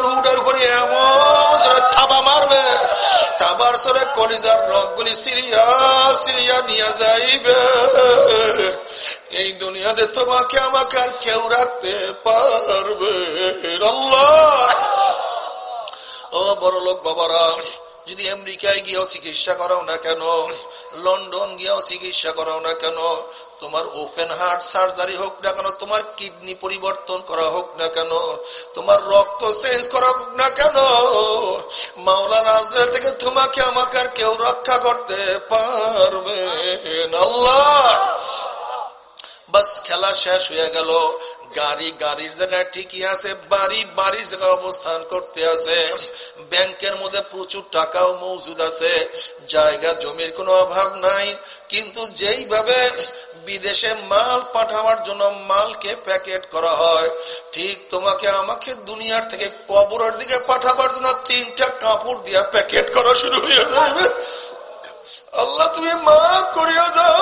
রুডের উপরে এমন থাবা মারবে। থাবার সরে কলিজার রকগুলি সিরিয়া সিরিয়া নিয়ে যাইবে। এই দুনিয়াতে তোমাকে আমাকে আর কেউ রাখতে পারবে ও বড় লোক বাবারা যদি আমেরিকায় গিয়েও চিকিৎসা করাও না কেন, লন্ডন গিয়েও চিকিৎসা করাও না কেন, তোমার ওপেন হার্ট সার্জারি হোক না কেন, তোমার কিডনি পরিবর্তন করা হোক না কেন, তোমার রক্ত চেঞ্জ করা হোক না কেন মাওলা আজরা থেকে তোমাকে আমাকে আর কেউ রক্ষা করতে পারবে বাস, খেলা শেষ হয়ে গেল। গাড়ি, গাড়ির জায়গায় ঠিকই আছে, বাড়ি, বাড়ির জায়গায় অবস্থান করতে আছে। ব্যাংকের মধ্যে প্রচুর টাকাও মজুদ আছে, জায়গা, জমির কোনো অভাব নাই। কিন্তু যেইভাবে বিদেশে মাল পাঠাবার জন্য মালকে প্যাকেট করা হয়, ঠিক তোমাকে আমাকে দুনিয়ার থেকে কবরের দিকে পাঠাবার জন্য তিনটা কাপড় দিয়া প্যাকেট করা শুরু হয়ে যাবে। আল্লাহ, তুমি মাফ করিয়া দাও।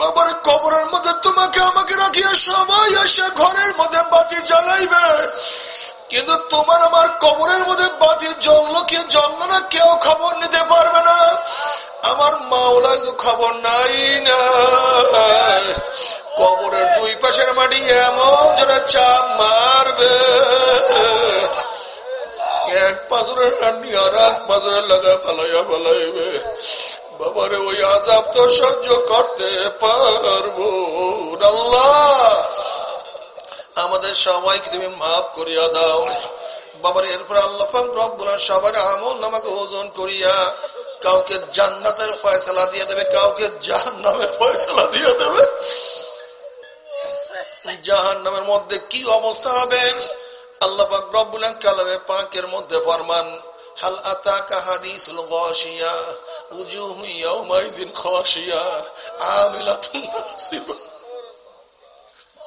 বাবার কবরের মধ্যে তোমাকে আমাকে রাখিয়া সবাই এসে ঘরের মধ্যে বাতি জ্বালাইবে। কিন্তু তোমার আমার কবরের মধ্যে বাতি জ্বললো কি জ্বললো না কেউ খবর নিতে পারবে না। আমার মাওলা খবর নাই না। কবরের দুই পাশের মাটি এমন যারা চাপ মারবে। এক পাথরের হান্ডি আর এক পাথরের লাগা ফালাইয়া ফালাইবে। বাবারে, ওই আজাব তো সহ্য করতে পারব আল্লাহ! আমাদের সবাইকে তুমি মাফ করিয়া দাও। বাবার এরপর আল্লাহ সবার আমল নামাকে ওজন করিয়া কাউকে জান্নাতের ফয়সলা দিয়ে দেবে, কাউকে জাহান নামের ফয়সলা দিয়ে দেবে। জাহান নামের মধ্যে কি অবস্থা হবে? আল্লাহ রব্বুল কালামে পাকের মধ্যে ফরমান, হাল আতাকা হাদিসুল গাশিয়া উজুহু ইয়াউমাইজিন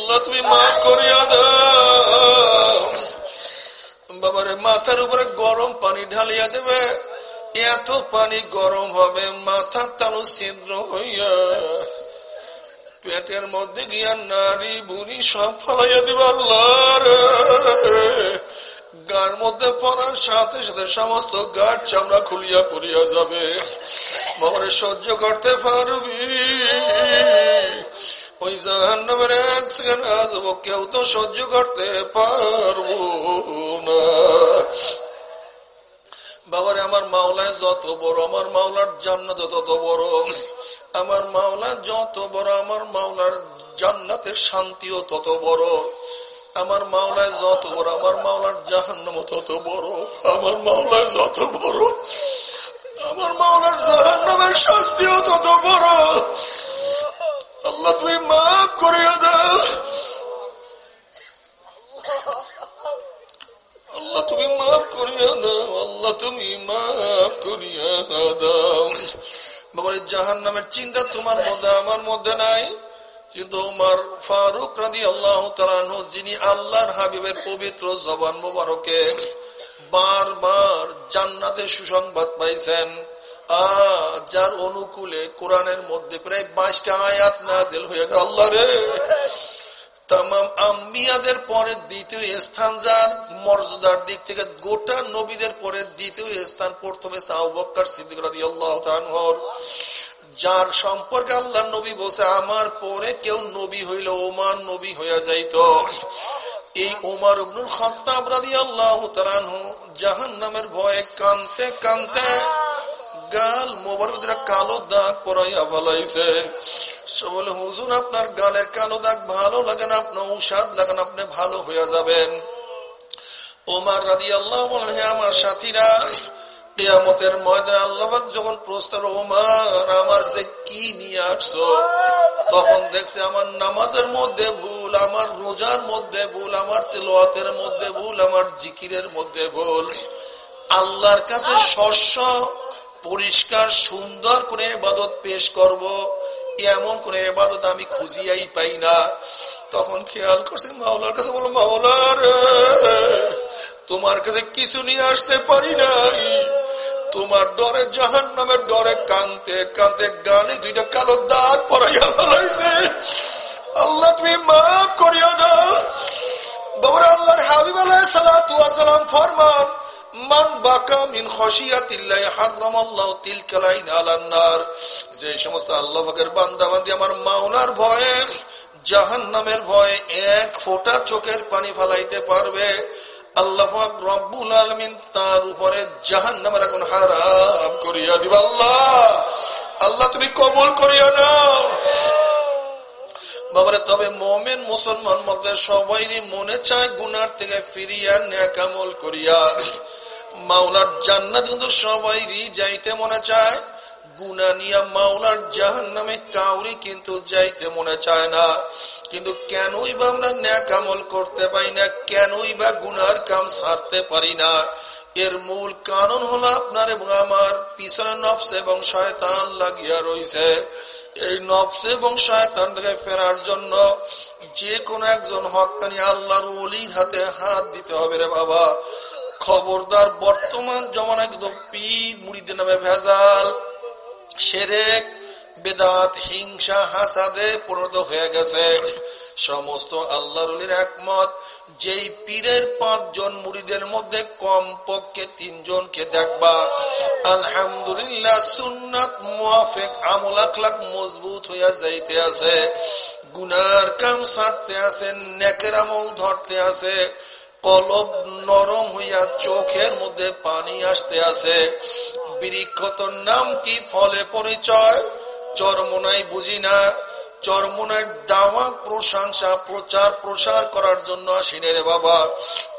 আল্লাহ তুমি মা করিয়া দাও। বাবারে, মাথার উপরে গরম পানি ঢালিয়া দেবে। এত পানি গরম হবে মাথার তালু ছিদ্র হইয়া পেটের মধ্যে গিয়া নারী, বুড়ি সব ফলাইয়া দিবা আল্লাহ গার মধ্যে পড়ার সাথে সাথে সমস্ত গার চামড়া খুলিয়া পড়িয়া যাবে। বাবারে, সহ্য করতে পারবি? ওই জাহান নামের এক সেকেন্ড আসব কেউ তো সহ্য করতে পারব না। বাবারে, আমার মাওলায় যত বড়, আমার মাওলার জান্নাত তত বড়। আমার মাওলা যত বড়, আমার মাওলার জান্নাতের শান্তিও তত বড়। আমার মাওলায় যত বড়, আমার মাওলার জাহান্নাম তত বড়। আমার মাওলায় যত বড়, আমার মাওলার জাহান্নামের শাস্তিও তত বড়। আল্লাহ তুমি মাফ করিয়া দাও। আল্লাহ, তুমি মাফ করিয়া দাও। আল্লাহ, তুমি মাফ করিয়া দাও। বাবার জাহান নামের চিন্তা তোমার মধ্যে, আমার মধ্যে নাই। কিন্তু ওমার ফারুক রাদি আল্লাহ তালানহ যিনি আল্লাহর হাবিবের পবিত্র জবান মোবারকে বারবার জান্নাতের সুসংবাদ পাইছেন যার অনুকূলে কোরআনের মধ্যে প্রায় বাইশটা আয়াত নাজেল হয়ে গেল। আল্লাহ রে! তাম পরে দ্বিতীয় স্থান, যার মর্যাদার দিক থেকে গোটা নবীদের পরে দ্বিতীয় স্থান, প্রথমে যার সম্পর্কে আল্লাহ নবী বসে আমার পরে কেউ নবী হইল ওমান নবী হইয়া যাইত। এই ওমার উবনুল খত্তাব রাজি আল্লাহ জাহান নামের ভয়ে কানতে কানতে গাল মোবারক কালো দাগ পরাইয়া ফলাইছে। বলে হুজুর, আপনার গালের কালো দাগ ভালো লাগে না, আপনার উষাদ লাগে না, আপনি ভালো হইয়া যাবেন। ওমার রাদি আল্লাহ বলেন হে আমার সাথীরা, কেয়ামতের ময়দান আল্লাহ যখন প্রস্তাব, ওমার, আমার যে কি নিয়ে আসছো? তখন দেখছে, আমার নামাজের মধ্যে ভুল, আমার রোজার মধ্যে ভুল, আমার তেলোয়াতের মধ্যে ভুল, আমার জিকিরের মধ্যে ভুল। আল্লাহর কাছে শস্য পরিষ্কার, সুন্দর করে এবাদত পেশ করব। এমন করে এবাদত আমি খুঁজিয়াই পাই না। তখন খেয়াল করছে মাওলার কাছে বলো মাওলার তোমার কাছে কিছু নিয়ে আসতে পারি নাই। তোমার ডরে জাহান নামের ডরে কানতে কানতে গানে দুইটা কালো দাগ পরাইয়া ফেলাইছে। আল্লাহ, তুমি মাফ করিয়া দাও। বাবার, আল্লাহর হাবিব সালাম ফরমান যে সমস্ত আল্লাহ পাকের বান্দা আমার ভয়ে জাহান নামের ভয়ে এক চোখের পানি ফালাইতে পারবে। আল্লাহ রব্বুল আলমিন তার উপরে জাহান নামের এখন হারাম করিয়া দিব আল্লাহ। আল্লাহ তুমি কবুল করিয়া নাও। বাবারে, তবে মোমেন মুসলমান মধ্যে সবাই মনে চায় গুনার থেকে ফিরিয়া ন্যাকামল করিয়া। মাওলার জান্নাত কিন্তু সবাই যাইতে মনে চায়। গুনা নিয়া মাওলার জাহান নামে কাউরি কিন্তু যাইতে মনে চায় না। কিন্তু কেনই বা আমরা ন্যাকামল করতে পারি না, কেনই বা গুনার কাম সারতে পারি না। এর মূল কারণ হলো আপনার এবং আমার পিছনে নফস এবং শয়তান লাগিয়া রয়েছে এই নফস এবং শয়তান থেকে ফেরার জন্য যে কোনো একজন হকানি আল্লাহর অলির হাতে হাত দিতে হবে রে বাবা। খবরদার বর্তমান জমানায় কিন্তু পীর মুড়িদের নামে ভেজাল, সেরেক, বেদাত, হিংসা, হাসাদে পরিণত হয়ে গেছে। সমস্ত আল্লাহর একমত, যেই পীরের পাঁচজন মুড়িদের মধ্যে কম পক্ষে তিনজনকে দেখবা। আলহামদুলিল্লাহ সুন্নাত মুআফেক আমল আখলাক মজবুত হইয়া যাইতে আছে। গুনার কাম সারতে আছে, নেকের আমল ধরতে আছে। কলব নরম হইয়া চোখের মধ্যে পানি আসতে আছে। বিরিক্ষতর নাম কি ফলে পরিচয়? চরমনাই বুঝি না। চরমনায় দাওয়া, প্রশংসা, প্রচার, প্রসার করার জন্য আসিনে রে বাবা।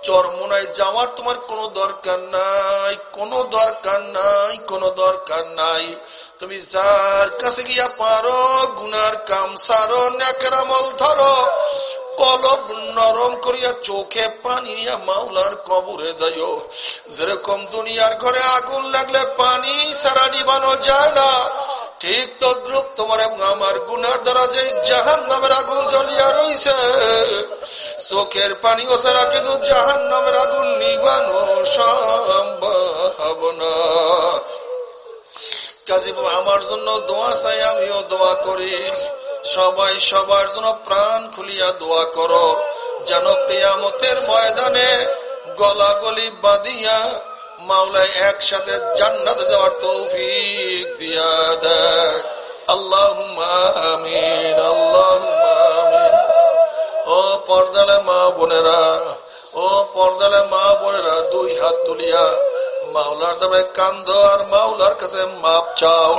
চরমনায় যাওয়ার তোমার কোনো দরকার নাই, কোনো দরকার নাই, কোনো দরকার নাই। তুমি যার কাছে গিয়া পারো, গুনার কাম সারো ন্যাকেরামল ধরো। কলব নরম করিয়া চোখে পানি নিয়া মাওলার কবরে যাইও। যেরকম দুনিয়ার ঘরে আগুন লাগলে পানি সারা নিবানো যায় না। ঠিক তদ্রুপ তোমার আমার গুনার দ্বারা যে জাহান নামের আগুন জ্বলিয়া রয়েছে চোখের পানি ও সারা কিন্তু জাহান নামের আগুন নিবানো সম্ভব না। কাজী আমার জন্য দোয়া চাই, আমিও দোয়া করি। সবাই সবার জন্য প্রাণ খুলিয়া দোয়া করো। যেন কেয়ামতের ময়দানে গলা গলি বাঁধিয়া মাওলায় একসাথে জান্নাতে যাওয়ার তৌফিক দিয়া দেয়। আল্লাহ আমিন আল্লাহ ও পর্দালে মা বোনেরা, ও পর্দালে মা বোনেরা, দুই হাত তুলিয়া মাওলার দামে কান্দ আর মাওলার কাছে মাপ চাও।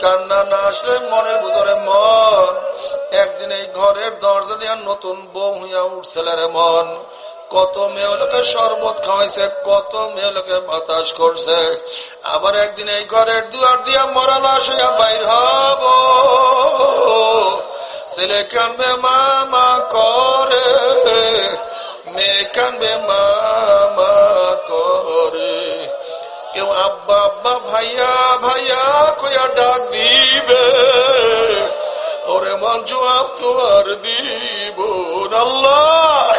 কান্না না আসলে মনের ভিতরে মন। একদিন এই ঘরের দরজা দিয়া নতুন বউ হইয়া উঠছিল মন। কত মেয়ে লোকে শরবত খাওয়াইছে, কত মেয়ে লোকে বাতাস করছে। আবার একদিন এই ঘরের দুয়ার দিয়া মরা লাশ হইয়া বাইর হব। ছেলে কানবে মা মা করে। মেয়ে কানবে মা মা করে। আব্বা আব্বা, ভাইয়া ভাইয়া কইয়া ডাক দিবে। ওরে মন জবাব তোমার দিব আল্লাহ।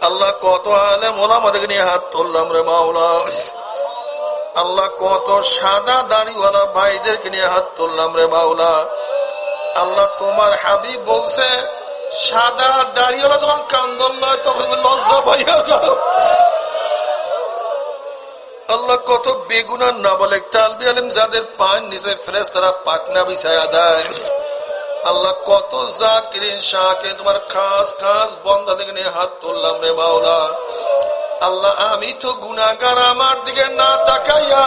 আল্লাহ কত আলে মোলামাদেরকে নিয়ে হাত তুললাম রে মাওলা। আল্লাহ কত সাদা দাড়িওয়ালা ভাইদেরকে নিয়ে হাত তুললাম রে মাওলা। আল্লাহ তোমার হাবিব বলছে, সাদা দাড়িওয়ালা যখন কান্দন নয় তখন লজ্জা পাইয়া যাও। আল্লাহ কত বেগুনার নাবালেক। তালবি আলিম যাদের পান নিচে ফ্রেস, তারা পাকনা বিছায়া দেয়। আল্লাহ কত জাকিরিন শাহকে তোমার খাস খাস বন্ধা থেকে নিয়ে হাত তুললাম রে বাউলা আল্লাহ, আমি তো গুনাগার আমার দিকে না তাকাইয়া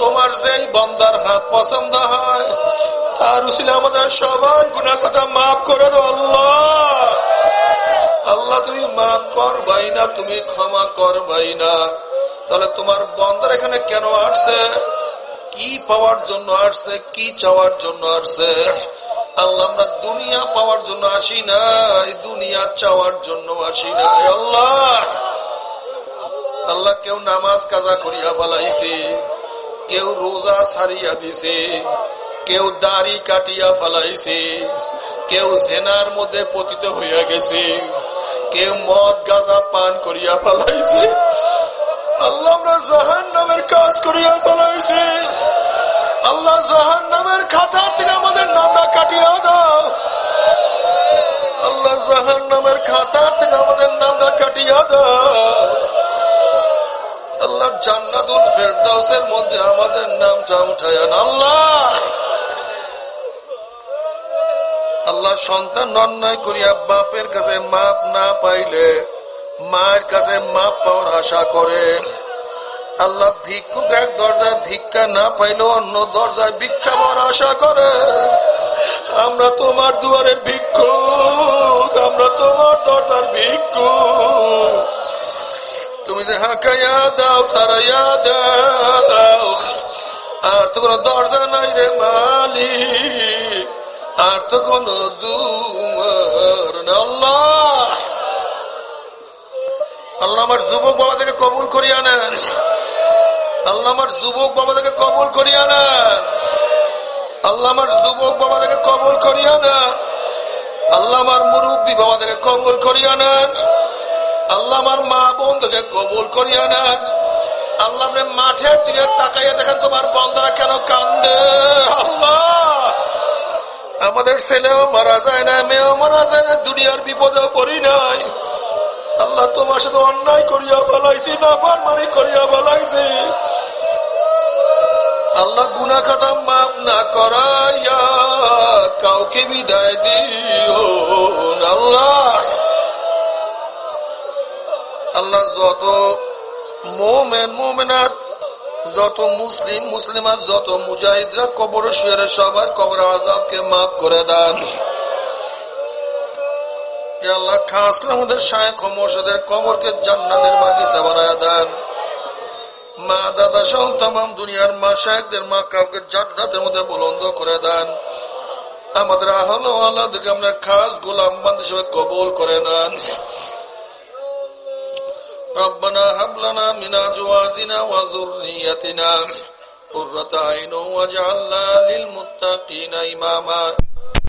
তোমার যেই বন্দার হাত পছন্দ হয়, তার উচিত আমাদের সবার গুনা কথা মাফ করে দো আল্লাহ। আল্লাহ, তুমি মাফ করবাই না, তুমি ক্ষমা করবাই না। তাহলে তোমার বন্দার এখানে কেন আসছে? কি পাওয়ার জন্য আসছে? কি চাওয়ার জন্য আসছে? আল্লাহ, আমরা দুনিয়া পাওয়ার জন্য আসি নাই দুনিয়া চাওয়ার জন্য আসি নাই আল্লাহ! আল্লাহ, কেউ নামাজ কাজা করিয়া ফেলাইছে, কেউ রোজা সারিয়া দিছে, কেউ দাড়ি কাটিয়া ফেলাইছে, কেউ জেনার মধ্যে পতিত হইয়া গেছে, কেউ মদ, গাজা পান করিয়া ফেলাইছে। আল্লাহ আমরা জাহান নামের কাজ করিয়া ফেলাইছি আল্লাহ জাহান নামের খাতা থেকে আমাদের নামটা কাটিয়া দাও। আল্লাহ জাহান নামের খাতা থেকে আমাদের নামটা কাটিয়া দাও। আল্লাহ জান্নাতুল ফেরদাউসের মধ্যে আমাদের নামটা উঠায় আল্লাহ! সন্তান অন্যায় করিয়া বাপের কাছে মাপ না পাইলে মায়ের কাছে মাপ পাওয়ার আশা করে। আল্লাহ ভিক্ষুক এক দরজায় ভিক্ষা না পাইলে অন্য দরজায় ভিক্ষা পাওয়ার আশা করে। আমরা তোমার দুয়ারে ভিক্ষুক, আমরা তোমার দরজার ভিক্ষুক। তুমি যে হাঁকাইয়া দাও খারাইয়া দাও, আর তো কোনো দরজা নাই রে মালি আর তো কোনো দুয়ার আল্লাহ! আল্লাহ যুবক বাবা থেকে কবুল করিয়া নেন আল্লাহ যুবক বাবা থেকে কবুল করিয়া নেন আল্লাহ যুবক বাবা থেকে কবুল করিয়া নেন আল্লাহ আমার মুরব্বী বাবা থেকে কবুল করিয়া নেন আল্লাহ মা বোন থেকে কবুল করিয়া নেন আল্লাহ মাঠের দিকে তাকাইয়া দেখেন, তোমার বন্ধরা কেন কান্দে? আল্লাহ! আমাদের ছেলেও মারা যায় না, মেয়েও মারা যায় না, দুনিয়ার বিপদেও পড়ি নাই। আল্লাহ তোমার সাথে অন্যায় করিয়া বলাইছি না পারমানি করিয়া বলাইছি। আল্লাহ গুনা খাতা মাপ না করাইয়া কাউকে বিদায় দিও আল্লাহ। আল্লাহ যত মোমেন, মোমেনাত, যত মুসলিম, মুসলিমাত, যত মুজাহিদরা কবর শুয়ে সবার কবর আজাবকে মাফ করে দেন। আল্লাহ খাস করে আমাদের শায়ক মোর্শেদের কবরকে জান্নাতের বাগিচা বানায় দেন মা দাদা সহ তাম দুনিয়ার মা শায়কদের মা কাউকে জান্নাতের মধ্যে বুলন্দ করে দেন আমাদের আহল আল্লাহদেরকে আপনার খাস গোলাম বান্ধ হিসেবে কবুল করে নেন ربنا هب لنا من ازواجنا وذريتنا قرة عين واجعلنا للمتقين اماما